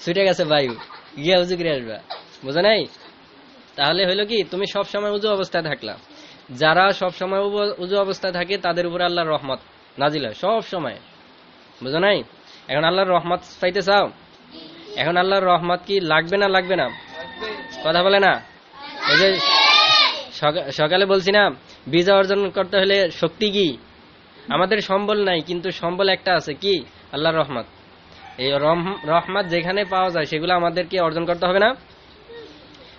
ছুটে গেছে বায়ু। গিয়া উজু করে আসবা। বোঝা নাই? তাহলে হইল কি, তুমি সব সময় উজু অবস্থায় থাকলা। যারা সব সময় উজু অবস্থায় থাকে, তাদের উপরে আল্লাহর রহমত নাজিল হয় সব সময় বুঝো নাই? এখন আল্লাহর রহমত পাইতে চাও? এখন আল্লাহর রহমত কি লাগবে না লাগবে না? কথা বলে না? যে সকা- সকালে বলছি না, বিজা অর্জন করতে হলে শক্তি কি? আমাদের সম্বল নাই, কিন্তু সম্বল একটা আছে, কি? আল্লাহর রহমত। এই রহম- রহমত যেখানে পাওয়া যায়, সেগুলো আমাদেরকে অর্জন করতে হবে না?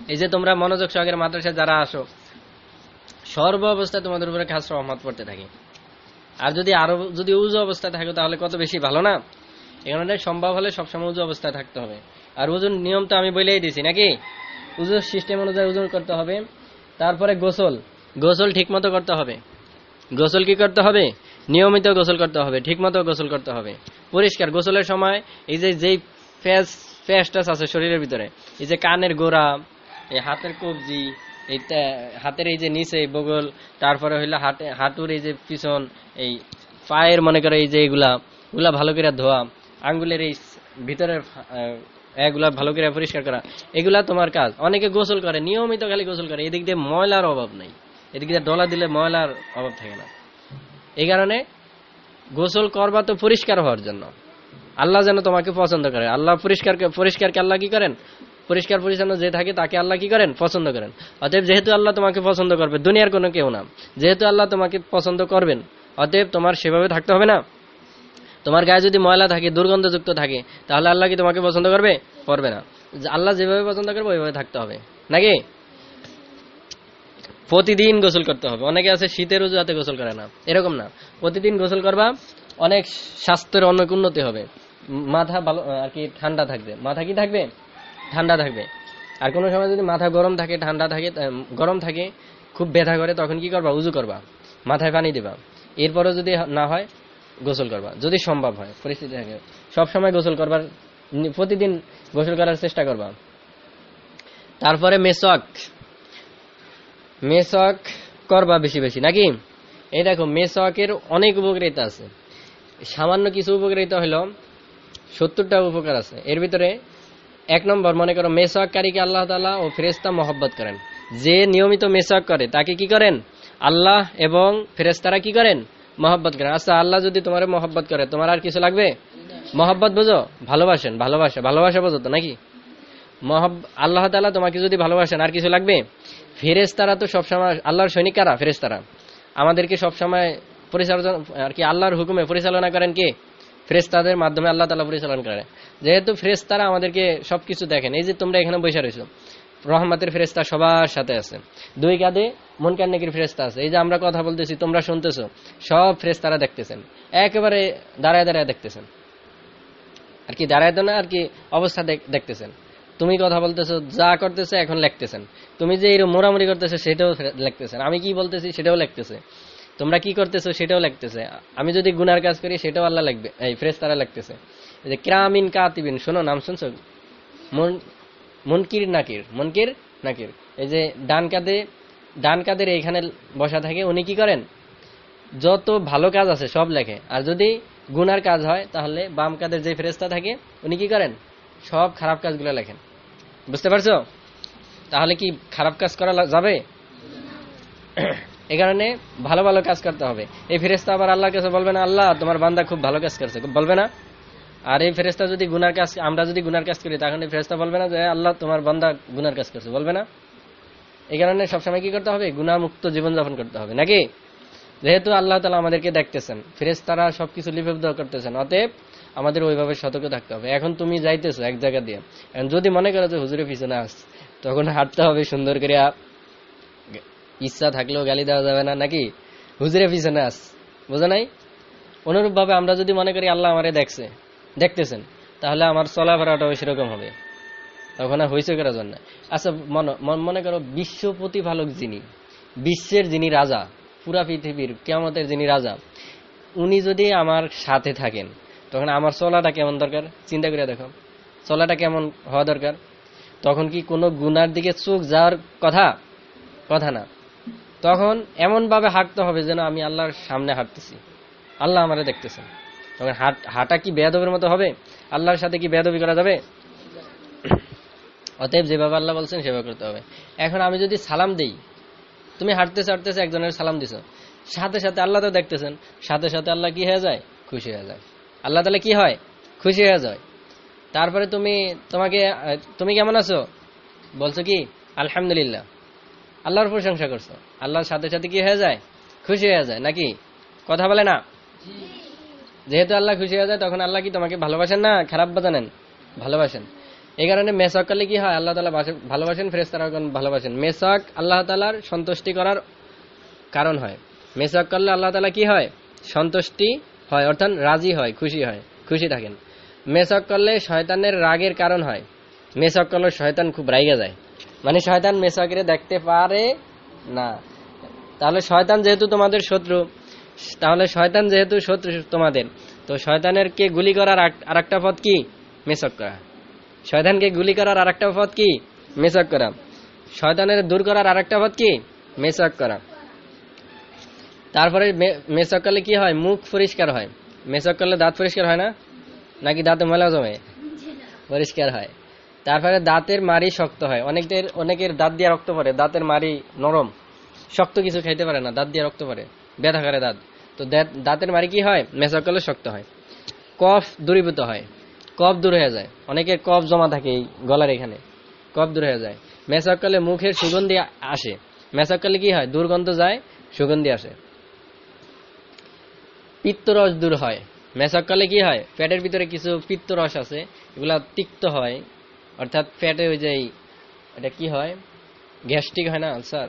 এই যে তোমরা মনোযোগ সহকারে মাদ্রাসায় যারা আসো, সর্ব অবস্থায় তোমাদের উপরে খাস রহমত পড়তে থাকে। আর যদি আরও, যদি উজু অবস্থায় থাকো, তাহলে কত বেশি ভালো না? এখানে সম্ভব হলে সবসময় উজু অবস্থায় থাকতে হবে। আর উজুর নিয়ম তো আমি বলেই দিছি, নাকি? উজুর সিস্টেম অনুযায়ী উজু করতে হবে। তারপরে গোসল। গোসল ঠিক মতো করতে হবে। গোসল কি করতে হবে? নিয়মিত গোসল করতে হবে ঠিক মতো গোসল করতে হবে। পরিষ্কার, গোসলের সময় এই যে, যেই ফ্যাস, ফ্যাসটাস আছে শরীরের ভিতরে, এই যে কানের গোড়া, এই হাতের কবজি, এই হাতের এই যে নিচে বগল, তারপরে হইল হাতে, হাঁটুর এই যে পিছন, এই পায়ের মনে করে এই যে এগুলা, ওগুলা ভালো করে ধোয়া, আঙ্গুলের এই ভিতরের এগুলা ভালো করে পরিষ্কার করা, এগুলা তোমার কাজ। অনেকে গোসল করে, নিয়মিত খালি গোসল করে, এদিক দিয়ে ময়লার অভাব নাই। এদিক দিয়ে ডলা দিলে ময়লার অভাব থাকে না। এই কারণে গোসল করবা তো পরিষ্কার হওয়ার জন্য। আল্লাহ যেন তোমাকে পছন্দ করে। আল্লাহ পরিষ্কার পরিষ্কারকে আল্লাহ কি করেন? পরিষ্কার পরিচ্ছন্ন যে থাকে তাকে আল্লাহ কি করেন? পছন্দ করেন। অতএব যেহেতু আল্লাহ তোমাকে পছন্দ করবে, দুনিয়ার কোনো কেউ না। যেহেতু আল্লাহ তোমাকে পছন্দ করবেন, অতএব তোমার সেভাবে থাকতে হবে না। তোমার গায়ে যদি ময়লা থাকে, দুর্গন্ধযুক্ত থাকে, তাহলে আল্লাহ কি তোমাকে পছন্দ করবে? করবে না। আল্লাহ যেভাবে পছন্দ করবে, ওইভাবে থাকতে হবে। নাকি? প্রতিদিন গোসল করতে হবে। অনেকে আছে শীতের উজুয়াতে গোসল করে না। এরকম না। প্রতিদিন গোসল করবা, অনেক স্বাস্থ্যের অনেক উন্নতি হবে। মাথা ভালো, আর কি, ঠান্ডা থাকবে। মাথা কি থাকবে? ঠান্ডা থাকবে। আর কোনো সময় যদি মাথা গরম থাকে, ঠান্ডা থাকে গরম থাকে, খুব ব্যথা করে, তখন কি করবা? উজু করবা। মাথায় পানি দিবা। এরপরও যদি না হয়, গোসল করবা। যদি সম্ভব হয়, পরিস্থিতি থাকে। সব সময় গোসল করবার, প্রতিদিন গোসল করার চেষ্টা করবা। তারপরে মেসক মেসক করবা বেশি বেশি। নাকি? এই দেখো, মেসকের অনেক উপকারিতা আছে। সামান্য কিছু উপকারিতা হলো, সত্তরটা উপকার আছে। এর ভিতরে এক নম্বর, মনে করো মেসককারীকে আল্লাহ তালা ও ফেরেস্তা মহব্বত করেন। যে নিয়মিত মেসক করে, তাকে কি করেন? আল্লাহ এবং ফেরেস্তারা কি করেন? মহব্বত করেন। আচ্ছা আল্লাহ যদি তোমার মহব্বত করে, তোমার আর কিছু লাগবে? মহব্বত বোঝো? ভালোবাসেন, ভালোবাসা ভালোবাসা বোঝো তো নাকি? মহব আল্লাহ তালা তোমাকে যদি ভালোবাসেন, আর কিছু লাগবে? ফেরেস্তারা তো সবসময় আল্লাহর সৈনিকারা ফেরেস্তারা আমাদেরকে সবসময় পরিচালনা, আর কি, আল্লাহর হুকুমে পরিচালনা করেন কে? ফেরেস্তাদের মাধ্যমে আল্লাহ তালা পরিচালনা করে যেহেতু ফেরেস্তারা আমাদেরকে সবকিছু দেখেন, এই যে তোমরা এখানে বসে রয়েছো, রহমতের ফেরেস্তা সবার সাথে আছে। দুই কাঁধে মন কান্নাকির ফেরেস্তা আছে। এই যে আমরা কথা বলতেছি, তোমরা শুনতেছো, সব ফেরেস্তারা দেখতেছেন। একেবারে দাঁড়ায় দাঁড়ায় দেখতেছেন। আর কি, দাঁড়ায় না আর কি অবস্থা দেখ- দেখতেছেন। তুমি কথা বলতেছো, যা করতেছে এখন লিখতেছেন। তুমি যে এরকম মোড়ামুড়ি করতেছো, সেটাও লিখতেছেন। আমি কি বলতেছি, সেটাও লিখতেছে। তোমরা কি করতেছো, সেটাও লিখতেছে। আমি যদি গুনার কাজ করি, সেটাও আল্লাহ লাগবে এই ফ্রেশ তারা লিখতেছে। এই যে ক্রামিন কাতিবিন, শোনো নাম শুনছো? মন, মনকির নাকির মনকির নাকির। এই যে ডান কাঁধে, ডান কাঁধের এইখানে বসা থাকে, উনি কি করেন? যত ভালো কাজ আছে, সব লেখে। আর যদি গুনার কাজ হয়, তাহলে বাম কাদের যে ফেরেস্তা থাকে, উনি কি করেন? সব খারাপ কাজগুলো লেখেন। বুঝতে পারছ? তাহলে কি খারাপ কাজ করা যাবে? এই কারণে ভালো ভালো কাজ করতে হবে। এই ফেরেস্তা আবার আল্লাহর কাছে বলবে না, আল্লাহ, তোমার বান্দা খুব ভালো কাজ করছে। বলবে না। আর এই ফেরেস্তা যদি গুনার কাজ আমরা যদি গুনার কাজ করি তখন এই ফেরেস্তা বলবে না যে, আল্লাহ, তোমার বান্দা গুনার কাজ করছে। বলবে না। এই কারণে সবসময় কি করতে হবে? গুণামুক্ত জীবনযাপন করতে হবে, নাকি? যেহেতু আল্লাহ তালা আমাদেরকে দেখতেছেন। ফেরেস তারা সবকিছু লিপিবদ্ধ করতেছেন। অতএব আমাদের ওইভাবে সতর্ক থাকতে হবে। এখন তুমি যাইতেছো এক জায়গা দিয়ে। যদি মনে করো যে হুজুরের পিছনে আস তখন হাঁটতে হবে সুন্দর করে ইচ্ছা থাকলেও গালি দেওয়া যাবে না, নাকি? হুজুরের পিছনে আস বোঝা নাই? অনুরূপ ভাবে আমরা যদি মনে করি আল্লাহ আমারে দেখছে, দেখতেছেন, তাহলে আমার চলাফেরাটাও সেরকম হবে। তখন আর হইছে করার জন্য। আচ্ছা মনে করো বিশ্ব প্রতিপালক যিনি, বিশ্বের যিনি রাজা, পুরা পৃথিবীর কেমতের যিনি রাজা, উনি যদি আমার সাথে থাকেন তখন আমার চলাটা কেমন দরকার? চিন্তা করে দেখো। চলাটা কেমন হওয়া দরকার? তখন কি কোনো গুনার দিকে চোখ যাওয়ার কথা? কথা না। তখন এমন ভাবে হাঁটতে হবে যেন আমি আল্লাহর সামনে হাঁটতেছি। আল্লাহ আমারে দেখতেছেন। তখন হাট, হাঁটা কি বেয়াদবের মতো হবে? আল্লাহর সাথে কি বেয়াদবি করা যাবে? অতএব যেভাবে আল্লাহ বলছেন সেভাবে করতে হবে। এখন আমি যদি সালাম দেই, তুমি হাঁটতেছে হাঁটতেছে, একজনের সালাম দিছো। সাথে সাথে আল্লাহ তো দেখতেছেন। সাথে সাথে আল্লাহ কি হয়ে যায়? খুশি হয়ে যায়। আল্লাহ তাহলে কি হয়? খুশি হয়ে যায়। তারপরে তুমি, তোমাকে, তুমি কেমন আছো? বলছো কি, আলহামদুলিল্লাহ। আল্লাহর প্রশংসা করছ। আল্লাহর সাথে সাথে কি হয়ে যায়? খুশি হয়ে যায়, নাকি? কথা বলে না? যেহেতু আল্লাহ খুশি হয়ে যায়, তখন আল্লাহ কি তোমাকে ভালোবাসেন না? খারাপ জানেন ভালোবাসেন। এই কারণে মেসাক করলে কি হয়? আল্লাহ তালা ভালোবাসেন ফেরেস্তারা ভালোবাসেন। মেসাক আল্লাহ তালার সন্তুষ্টি করার কারণ হয়। মেসাক করলে আল্লাহ তালা কি হয়? সন্তুষ্টি হয়, অর্থাৎ রাজি হয়, খুশি হয়, খুশি থাকেন। মেসাক করলে শয়তানের রাগের কারণ হয়। মেসাক করলে শয়তান খুব রাইগে যায়। মানে শয়তান মেসাকের দেখতে পারে না। তাহলে শয়তান যেহেতু তোমাদের শত্রু, তাহলে শয়তান যেহেতু শত্রু তোমাদের, তো শয়তানের কে গুলি করার আর একটা পথ কি? মেসক করা। শয়তানকে গুলি করার আর একটা পথ কি? মেসক করা। শয়তানের দূর করার আর একটা পথ কি? মেসক করা। তারপরে মে- মেসক করলে কি হয়? মুখ পরিষ্কার হয়। মেসক করলে দাঁত পরিষ্কার হয় না? নাকি দাঁতে ময়লা জমে? পরিষ্কার হয়। তারপরে দাঁতের মারি শক্ত হয়। অনেকদের, অনেকের দাঁত দিয়ে রক্ত পড়ে। দাঁতের মারি নরম। শক্ত কিছু খাইতে পারে না। দাঁত দিয়ে রক্ত পড়ে। ব্যথা করে দাঁত। তো দাঁত- দাঁতের মারি কি হয়? মেসক করলে শক্ত হয়। কফ দূরীভূত হয়। কফ দূর হয়ে যায়। অনেকের কফ জমা থাকে এই গলার এখানে। কফ দূর হয়ে যায়। মেসক করলে মুখের সুগন্ধি আসে। মেসক করলে কি হয়? দুর্গন্ধ যায়, সুগন্ধি আসে। পিত্তরস দূর হয়। মেসক করলে কি হয়? ফ্যাটের ভিতরে কিছু পিত্তরস আছে, এগুলা তিক্ত হয়। অর্থাৎ ফ্যাটে ওই যে এটা কি হয়? গ্যাস্ট্রিক হয় না স্যার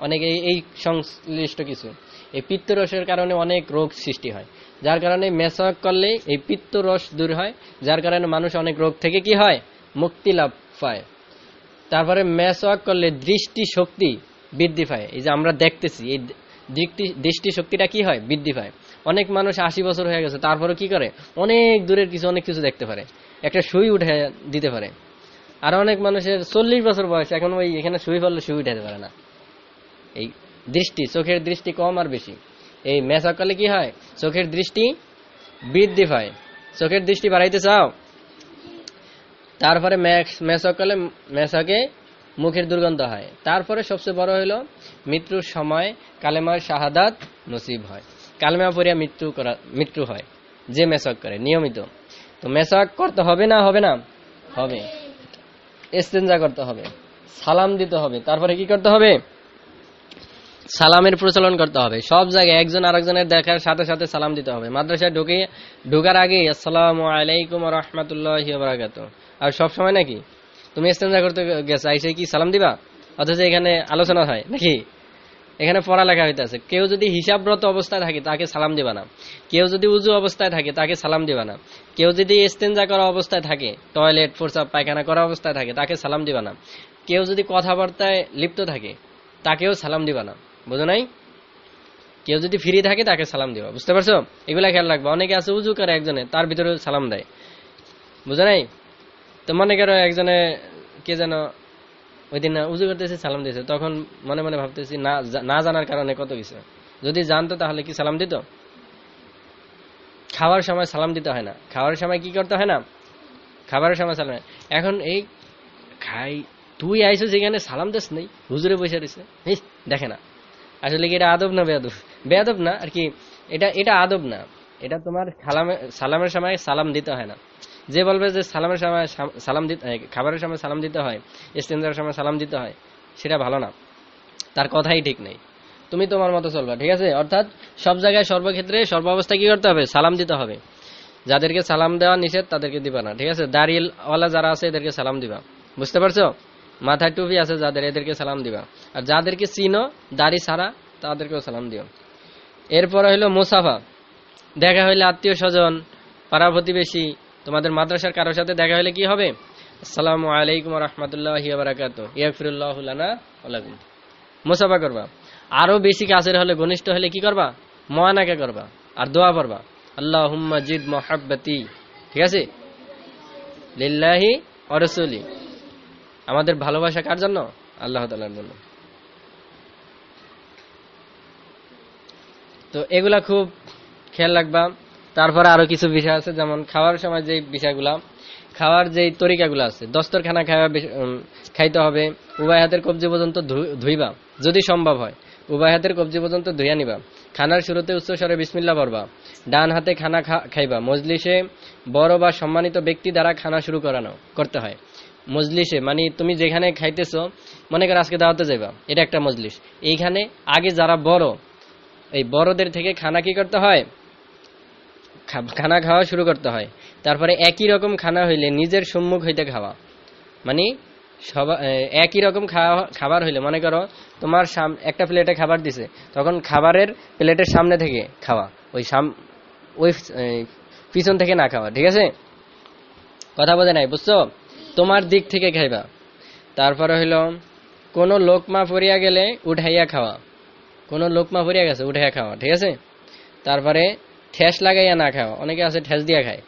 অনেক এই সংশ্লিষ্ট কিছু। এই পিত্তরসের কারণে অনেক রোগ সৃষ্টি হয়। যার কারণে মেসাক করলে এই পিত্তরস দূর হয়, যার কারণে মানুষ অনেক রোগ থেকে কি হয়? মুক্তি লাভ পায়। তারপরে মেসওয়াক করলে দৃষ্টি শক্তি বৃদ্ধি পায়। এই যে আমরা দেখতেছি, এই দৃষ্টি দৃষ্টি শক্তিটা কি হয়? বৃদ্ধি পায়। অনেক মানুষ আশি বছর হয়ে গেছে, তারপরে কি করে? অনেক দূরের কিছু, অনেক কিছু দেখতে পারে। একটা সুই উঠে দিতে পারে। আর অনেক মানুষের চল্লিশ বছর বয়স, এখন ওই এখানে সুই ফেললে সুই উঠাতে পারে না। এই দৃষ্টি, চোখের দৃষ্টি কম আর বেশি। এই মেসাক করলে কি হয়? চোখের দৃষ্টি বৃদ্ধি পায়। চোখের দৃষ্টি বাড়াইতে চাও? তারপরে মেসক করলে মেসকে মুখের দুর্গন্ধ হয়। তারপরে সবচেয়ে বড় হলো মৃত্যুর সময় কালেমার শাহাদাত নসিব হয়। কালেমা পড়িয়া মৃত্যু করা, মৃত্যু হয়, যে মেসক করে, নিয়মিত। তো মেসক করতে হবে না হবে না? হবে। এস্তেঞ্জা করতে হবে, সালাম দিতে হবে। তারপরে কি করতে হবে? সালামের প্রচলন করতে হবে। সব জায়গায় একজন আরেকজনের দেখার সাথে সাথে সালাম দিতে হবে। মাদ্রাসায় ঢুকে, ঢুকার আগে, আসসালামু আলাইকুম রহমতুল্লাহ বারাকাত আর সব সময় নাকি? তুমি ইস্তেঞ্জা করতে গেছো, আইসে কি সালাম দিবা? অথচ এখানে আলোচনা হয়, নাকি? এখানে পড়ালেখা হইতেছে। কেউ যদি হিসাবরত অবস্থায় থাকে, তাকে সালাম দিবা না। কেউ যদি উজু অবস্থায় থাকে, তাকে সালাম দিবা না। কেউ যদি ইস্তেঞ্জা করা অবস্থায় থাকে, টয়লেট প্রসাব পায়খানা করা অবস্থায় থাকে, তাকে সালাম দিবা না। কেউ যদি কথাবার্তায় লিপ্ত থাকে, তাকেও সালাম দিবা না। বুঝো নাই? কেউ যদি ফ্রি থাকে, তাকে সালাম দিবা। বুঝতে পারছ? এগুলা খেয়াল রাখবা। অনেকে আছে উজু করে একজনে, তার ভিতরে সালাম দেয়। বুঝো নাই? তো মনে করো একজনে, কে যেন ওই দিন উজু করতেছে, সালাম দিয়েছে। তখন মনে মনে ভাবতেছি, না না জানার কারণে কত কিছু। যদি জানতো তাহলে কি সালাম দিত? খাওয়ার সময় সালাম দিতে হয় না। খাওয়ার সময় কি করতে হয় না? খাবারের সময় সালাম এখন এই খাই, তুই আইসো যেখানে সালাম দিস নেই, হুজুরে বসে রয়েছে দেখে না। আসলে কি এটা আদব না বেয়াদব? বেয়াদব না, আর কি, এটা এটা আদব না। এটা তোমার সালামের সময় সালাম দিতে হয় না। যে বলবে যে সালামের সময় সালাম দিতে খাবারের সময় সালাম দিতে হয় স্টেঞ্জার সময় সালাম দিতে হয়, সেটা ভালো না। তার কথাই ঠিক নেই। তুমি তোমার মতো চলবা, ঠিক আছে? অর্থাৎ সব জায়গায় সর্বক্ষেত্রে সর্বাবস্থায় কি করতে হবে? সালাম দিতে হবে। যাদেরকে সালাম দেওয়া নিষেধ, তাদেরকে দিবা না, ঠিক আছে? দাঁড়িয়েওয়ালা যারা আছে, এদেরকে সালাম দিবা। বুঝতে পারছ? মাথায় টুপি আছে, যাদের এদেরকে সালাম দিবা। আর যাদেরকে চিনো, দাড়ি ছাড়া, তাদেরকেও সালাম দিও। এরপরে হইল মুসাফা। দেখা হইলে আত্মীয় স্বজন, পাড়া প্রতিবেশী তোমাদের মাদ্রাসার কারোর সাথে দেখা হলে কি হবে? আসসালামু আলাইকুম রহমতুল্লাহ বারাকাত মুসাফা করবা। আরও বেশি কাছের হলে, ঘনিষ্ঠ হলে কি করবা? মহানাকে করবা। আর দোয়া করবা আল্লাহ জিদ মহাব্বতি। ঠিক আছে? লিল্লাহি আমাদের ভালোবাসা কার জন্য? আল্লাহ তালার জন্য। তো এগুলা খুব খেয়াল রাখবা। তারপরে আরও কিছু বিষয় আছে, যেমন খাওয়ার সময় যে বিষয়গুলা, খাওয়ার যে তরিকাগুলো আছে, দস্তরখানা খাওয়া বেশ- খাইতে হবে, উভয় হাতের কবজি পর্যন্ত ধুইবা, যদি সম্ভব হয়, উভয় হাতের কবজি পর্যন্ত ধুইয়া নিবা, খানার শুরুতে উচ্চ স্বরে বিসমিল্লা পড়বা, ডান হাতে খানা খাইবা, মজলিসে বড় বা সম্মানিত ব্যক্তি দ্বারা খানা শুরু করানো, করতে হয়, মজলিসে মানে তুমি যেখানে খাইতেছো, মনে করো আজকে দাওয়াতে যাইবা, এটা একটা মজলিস, এইখানে আগে যারা বড়, এই বড়দের থেকে খানা কি করতে হয় খানা খাওয়া শুরু করতে হয়। তারপরে একই রকম খানা হইলে নিজের সম্মুখ হইতে খাওয়া। মানে সবা একই রকম খাওয়া খাবার হইলে, মনে করো তোমার সাম- একটা প্লেটে খাবার দিছে, তখন খাবারের প্লেটের সামনে থেকে খাওয়া। ওই সাম ওই পিছন থেকে না খাওয়া, ঠিক আছে? কথা বোঝে নাই, বুঝছ? তোমার দিক থেকে খাইবা। তারপরে হইল, কোনো লোকমা পড়িয়া গেলে উঠাইয়া খাওয়া। কোনো লোকমা পড়িয়া গেছে, উঠাইয়া খাওয়া, ঠিক আছে? তারপরে ঠেস লাগাইয়া না খাওয়া অনেকে আছে ঠেস দিয়া খায়।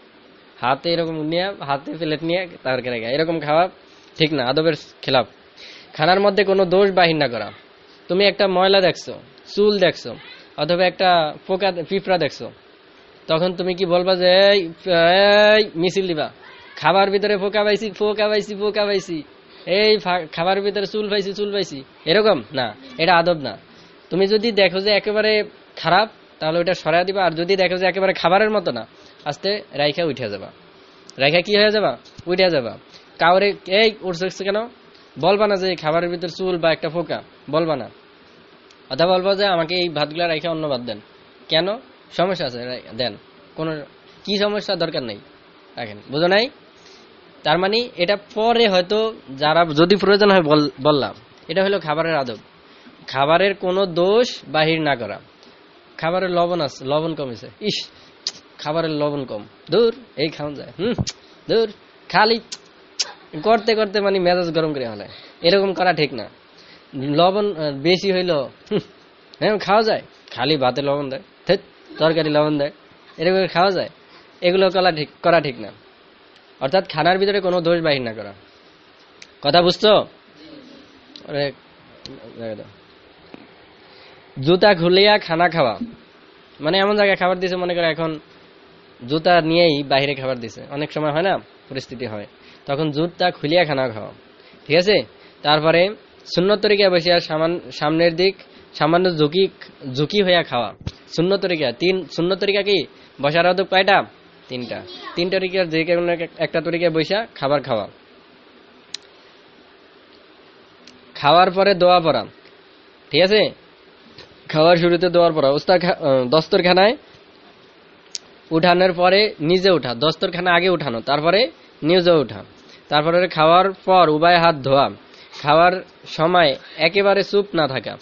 হাতে এরকম নিয়ে হাতে প্লেট নিয়ে তরকারি খায়। এরকম খাওয়া ঠিক না, আদবের খেলাফ। খানার মধ্যে কোনো দোষ বাহির না করা। তুমি একটা ময়লা দেখছ, চুল দেখছ, অথবা একটা পোকা, পিঁপড়া দেখছ। তখন তুমি কি বলবা যে, এই মিছিল দিবা। খাবার ভিতরে পোকা পাইছি পোকা পাইছি পোকা পাইছি। এই খাবার ভিতরে চুল পাইছি চুল পাইছি। এরকম? না, এটা আদব না। তুমি যদি দেখো যে একেবারে খারাপ তাহলে ওইটা সরাই দিবা, আর যদি দেখো যে একেবারে খাবারের মতো না, আস্তে রাইখা উঠে যাবা। রাইখা কি হয়ে যাবা? উঠে যাবা। কাউরে, এই উঠছে কেন? বলবা না যে খাবারের ভিতর চুল বা একটা ফোকা, বলবা না। অথবা বলব যে, আমাকে এই ভাতগুলা রাইখা অন্য ভাত দেন। কেন? সমস্যা আছে দেন। কোনো, কি সমস্যা? দরকার নেই। রাখেন। বুঝো নাই? তার মানে এটা পরে হয়তো যারা, যদি প্রয়োজন হয় বল- বললাম। এটা হলো খাবারের আদব। খাবারের কোনো দোষ বাহির না করা। খাবারের লবণ আছে লবণ কমেছে ইস খাবারের লবণ কম। দূর এই খাওয়া যায়। হুম দূর খালি করতে করতে মানে মেজাজ গরম করে হলে এরকম করা ঠিক না। লবণ বেশি হইল হ্যাঁ খাওয়া যায়। খালি ভাতে লবণ দেয় ধ্যাৎ, তরকারি লবণ দেয়। এরকম খাওয়া যায়। এগুলো করা ঠিক করা ঠিক না। অর্থাৎ খানার ভিতরে কোনো দোষ বাহির না করা। কথা দাও। জুতা খুলিয়া খানা খাওয়া। মানে এমন জায়গায় খাবার দিছে, মনে করে এখন জুতা নিয়েই বাহিরে খাবার দিছে। অনেক সময় হয় না, পরিস্থিতি হয়। তখন জুতা খুলিয়া খানা খাওয়া। ঠিক আছে? তারপরে শূন্য তরিকা বসিয়া সামান সামনের দিক সামান্য ঝুঁকি ঝুঁকি হইয়া খাওয়া। শূন্য তরিকা। তিন শূন্য তরিকা কি? বসার আদব কয়টা? তিনটা। তিন তরিকার যে কোনো একটা তরিকা বৈশা খাবার খাওয়া। খাওয়ার পরে দোয়া পড়া। ঠিক আছে? খাওয়ার শুরুতে দোয়ার পড়া ওস্তা দস্তরখানায় উঠানোর পরে নিজে উঠা। দস্তরখানা আগে উঠানো, তারপরে নিজে উঠা। তারপরে খাওয়ার পর উভয় হাত ধোয়া। খাওয়ার সময় একেবারে চুপ না থাকা।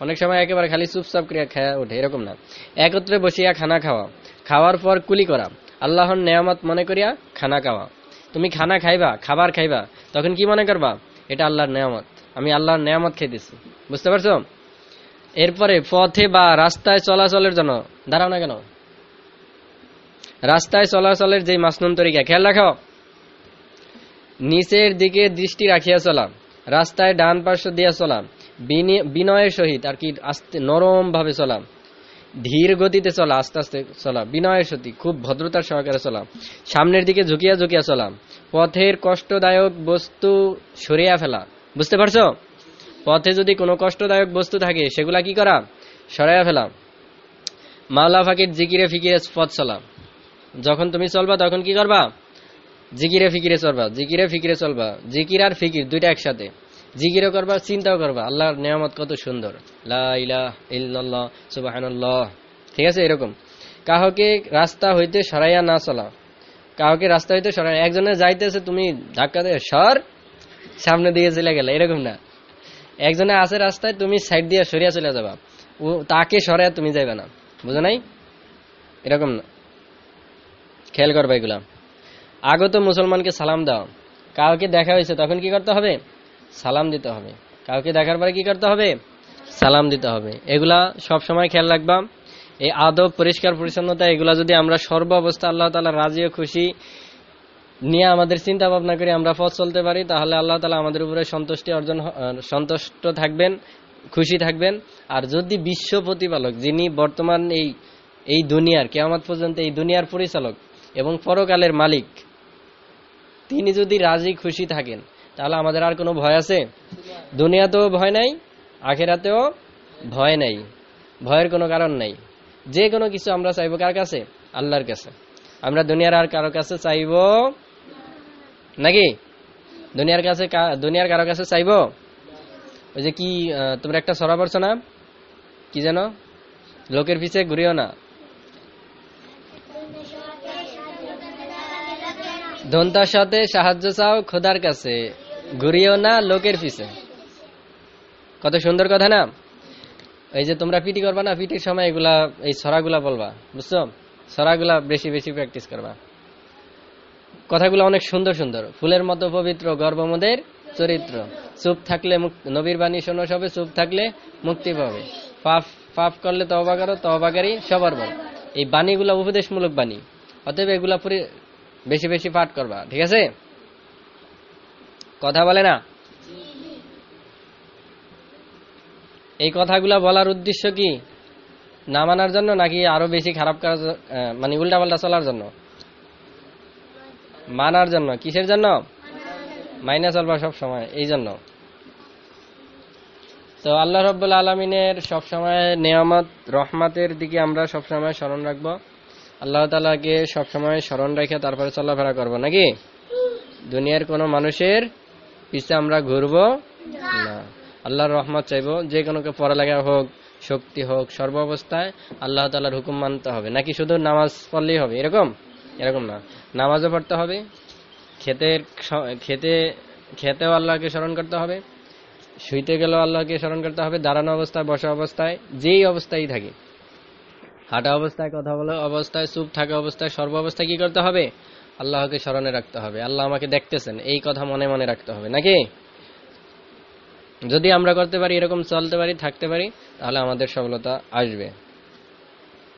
অনেক সময় একেবারে খালি চুপচাপ করে খাওয়া ওঠে এরকম না। একত্রে বসিয়া খানা খাওয়া। খাওয়ার পর কুলি করা। আল্লাহর নেয়ামত মনে করিয়া খানা খাওয়া। তুমি খানা খাইবা, খাবার খাইবা, তখন কি মনে করবা? এটা আল্লাহর নেয়ামত। আমি আল্লাহর নেয়ামত খাইতেছি। বুঝতে পারছ? এরপরে পথে বা রাস্তায় চলাচলের জন্য, দাঁড়াও না কেন? রাস্তায় চলাচলের যে মাসনুন তরিকা, খেয়াল রাখো। নিচের দিকে দৃষ্টি রাখিয়া চলা, রাস্তায় ডান পার্শ্ব দিয়া চলা, বিনি- বিনয়ের সহিত আর কি আস্তে নরম ভাবে চলা, ধীর গতিতে চলা, আস্তে আস্তে চলা, বিনয়ের সহিত খুব ভদ্রতার সহকারে চলা, সামনের দিকে ঝুঁকিয়া ঝুঁকিয়া চলা, পথের কষ্টদায়ক বস্তু সরিয়া ফেলা, বুঝতে পারছ? পথে যদি কোনো কষ্টদায়ক বস্তু থাকে, সেগুলা কি করা? সরাইয়া ফেলা। মাওলা ফাকির জিকিরে ফিকিরে পথ চলা। যখন তুমি চলবা, তখন কি করবা? জিকিরে ফিকিরে চলবা, জিকিরে ফিকিরে চলবা, জিকির আর ফিকির দুইটা একসাথে। জিকিরও করবা, চিন্তাও করবা, আল্লাহর নিয়ামত কত সুন্দর। ঠিক আছে, এরকম। কাহকে রাস্তা হইতে সরাইয়া না চলা। কাহকে রাস্তা হইতে সরাইয়া একজনে যাইতেছে, তুমি ধাক্কা দিয়ে সর, সামনে দিয়ে চলে গেলে। এরকম না। একজনে আছে রাস্তায়, তুমি সাইড দিয়ে সরিয়া চলে যাবা। ও তাকে সরাইয়া তুমি যাইবে না। বুঝো নাই? এরকম না। খেয়াল করবা এগুলা। আগত মুসলমানকে সালাম দাও। কাউকে দেখা হয়েছে, তখন কি করতে হবে? সালাম দিতে হবে। কাউকে দেখার পরে কি করতে হবে? সালাম দিতে হবে। এগুলা সব সময় খেয়াল রাখবা। এই আদব, পরিষ্কার, পরিচ্ছন্নতা, এগুলা যদি আমরা সর্ব অবস্থা আল্লাহ তালা রাজি খুশি নিয়ে আমাদের চিন্তা ভাবনা করে আমরা পথ চলতে পারি, তাহলে আল্লাহ তালা আমাদের উপরে সন্তুষ্টি অর্জন সন্তুষ্ট থাকবেন, খুশি থাকবেন। আর যদি বিশ্ব প্রতিপালক, যিনি বর্তমান এই এই দুনিয়ার, কেয়ামত পর্যন্ত এই দুনিয়ার পরিচালক এবং পরকালের মালিক, তিনি যদি রাজি খুশি থাকেন, তাহলে আমাদের আর কোনো ভয় আছে? দুনিয়াতেও ভয় নাই, আখেরাতেও ভয় নাই, ভয়ের কোনো কারণ নাই। যে কোনো কিছু আমরা চাইব কার কাছে? আল্লাহর কাছে। আমরা দুনিয়ার আর কারও কাছে চাইব নাকি? দুনিয়ার কাছে দুনিয়ার কারও কাছে চাইব? ওই যে কি তোমরা একটা সরা পড়ছো না? কি জানো লোকের পিছে ঘুরিও না। ধনতার সাথে সাহায্য চাও খোদার কাছে, ঘুরিও না লোকের পিছে। কত সুন্দর কথা না? এই যে তোমরা পিটি করবা না, পিটির সময় এগুলা, এই ছড়াগুলা বলবা, বুঝছ? ছড়াগুলা বেশি বেশি প্র্যাকটিস করবা। কথাগুলো অনেক সুন্দর সুন্দর। ফুলের মতো পবিত্র গর্ভমদের চরিত্র। চুপ থাকলে নবীর বাণী শোনো সবে, চুপ থাকলে মুক্তি পাবে। পাপ পাপ করলে তহবা করো তহবাকারী সবার বল। এই বাণীগুলো উপদেশমূলক বাণী। অতএব এগুলা পুরি বেশি বেশি পাঠ করবা, ঠিক আছে? কথা বলে না? এই কথাগুলা বলার উদ্দেশ্য কি? না মানার জন্য নাকি আরও বেশি খারাপ করার মানে উল্টা পাল্টা চলার জন্য? মানার জন্য, কিসের জন্য? মাইনা চলবা সব সময়, এই জন্য। তো আল্লাহ রব্বুল আলমিনের সবসময় নিয়ামত, রহমাতের দিকে আমরা সবসময় স্মরণ রাখব। আল্লাহ তালাকে সবসময় স্মরণ রেখে তারপরে চলাফেরা করব, নাকি? দুনিয়ার কোনো মানুষের পিছে আমরা ঘুরবো না। আল্লাহর রহমত চাইব, যে কোনো কে পড়ালেখা হোক, শক্তি হোক সর্ব অবস্থায় আল্লাহ তালার হুকুম মানতে হবে। নাকি শুধু নামাজ পড়লেই হবে? এরকম? এরকম না। নামাজও পড়তে হবে খেতের স- খেতে, খেতেও আল্লাহকে স্মরণ করতে হবে, শুইতে গেলেও আল্লাহকে স্মরণ করতে হবে, দাঁড়ানো অবস্থায়, বসা অবস্থায়, যেই অবস্থায় থাকি। হাঁটা অবস্থায় কথা বলা অবস্থায়, চুপ থাকা অবস্থায়, সর্ব অবস্থায় কি করতে হবে? আল্লাহকে স্মরণে রাখতে হবে। আল্লাহ আমাকে দেখতেছেন, এই কথা মনে মনে রাখতে হবে, নাকি? যদি আমরা করতে পারি, এরকম চলতে পারি, থাকতে পারি, তাহলে আমাদের সফলতা আসবে।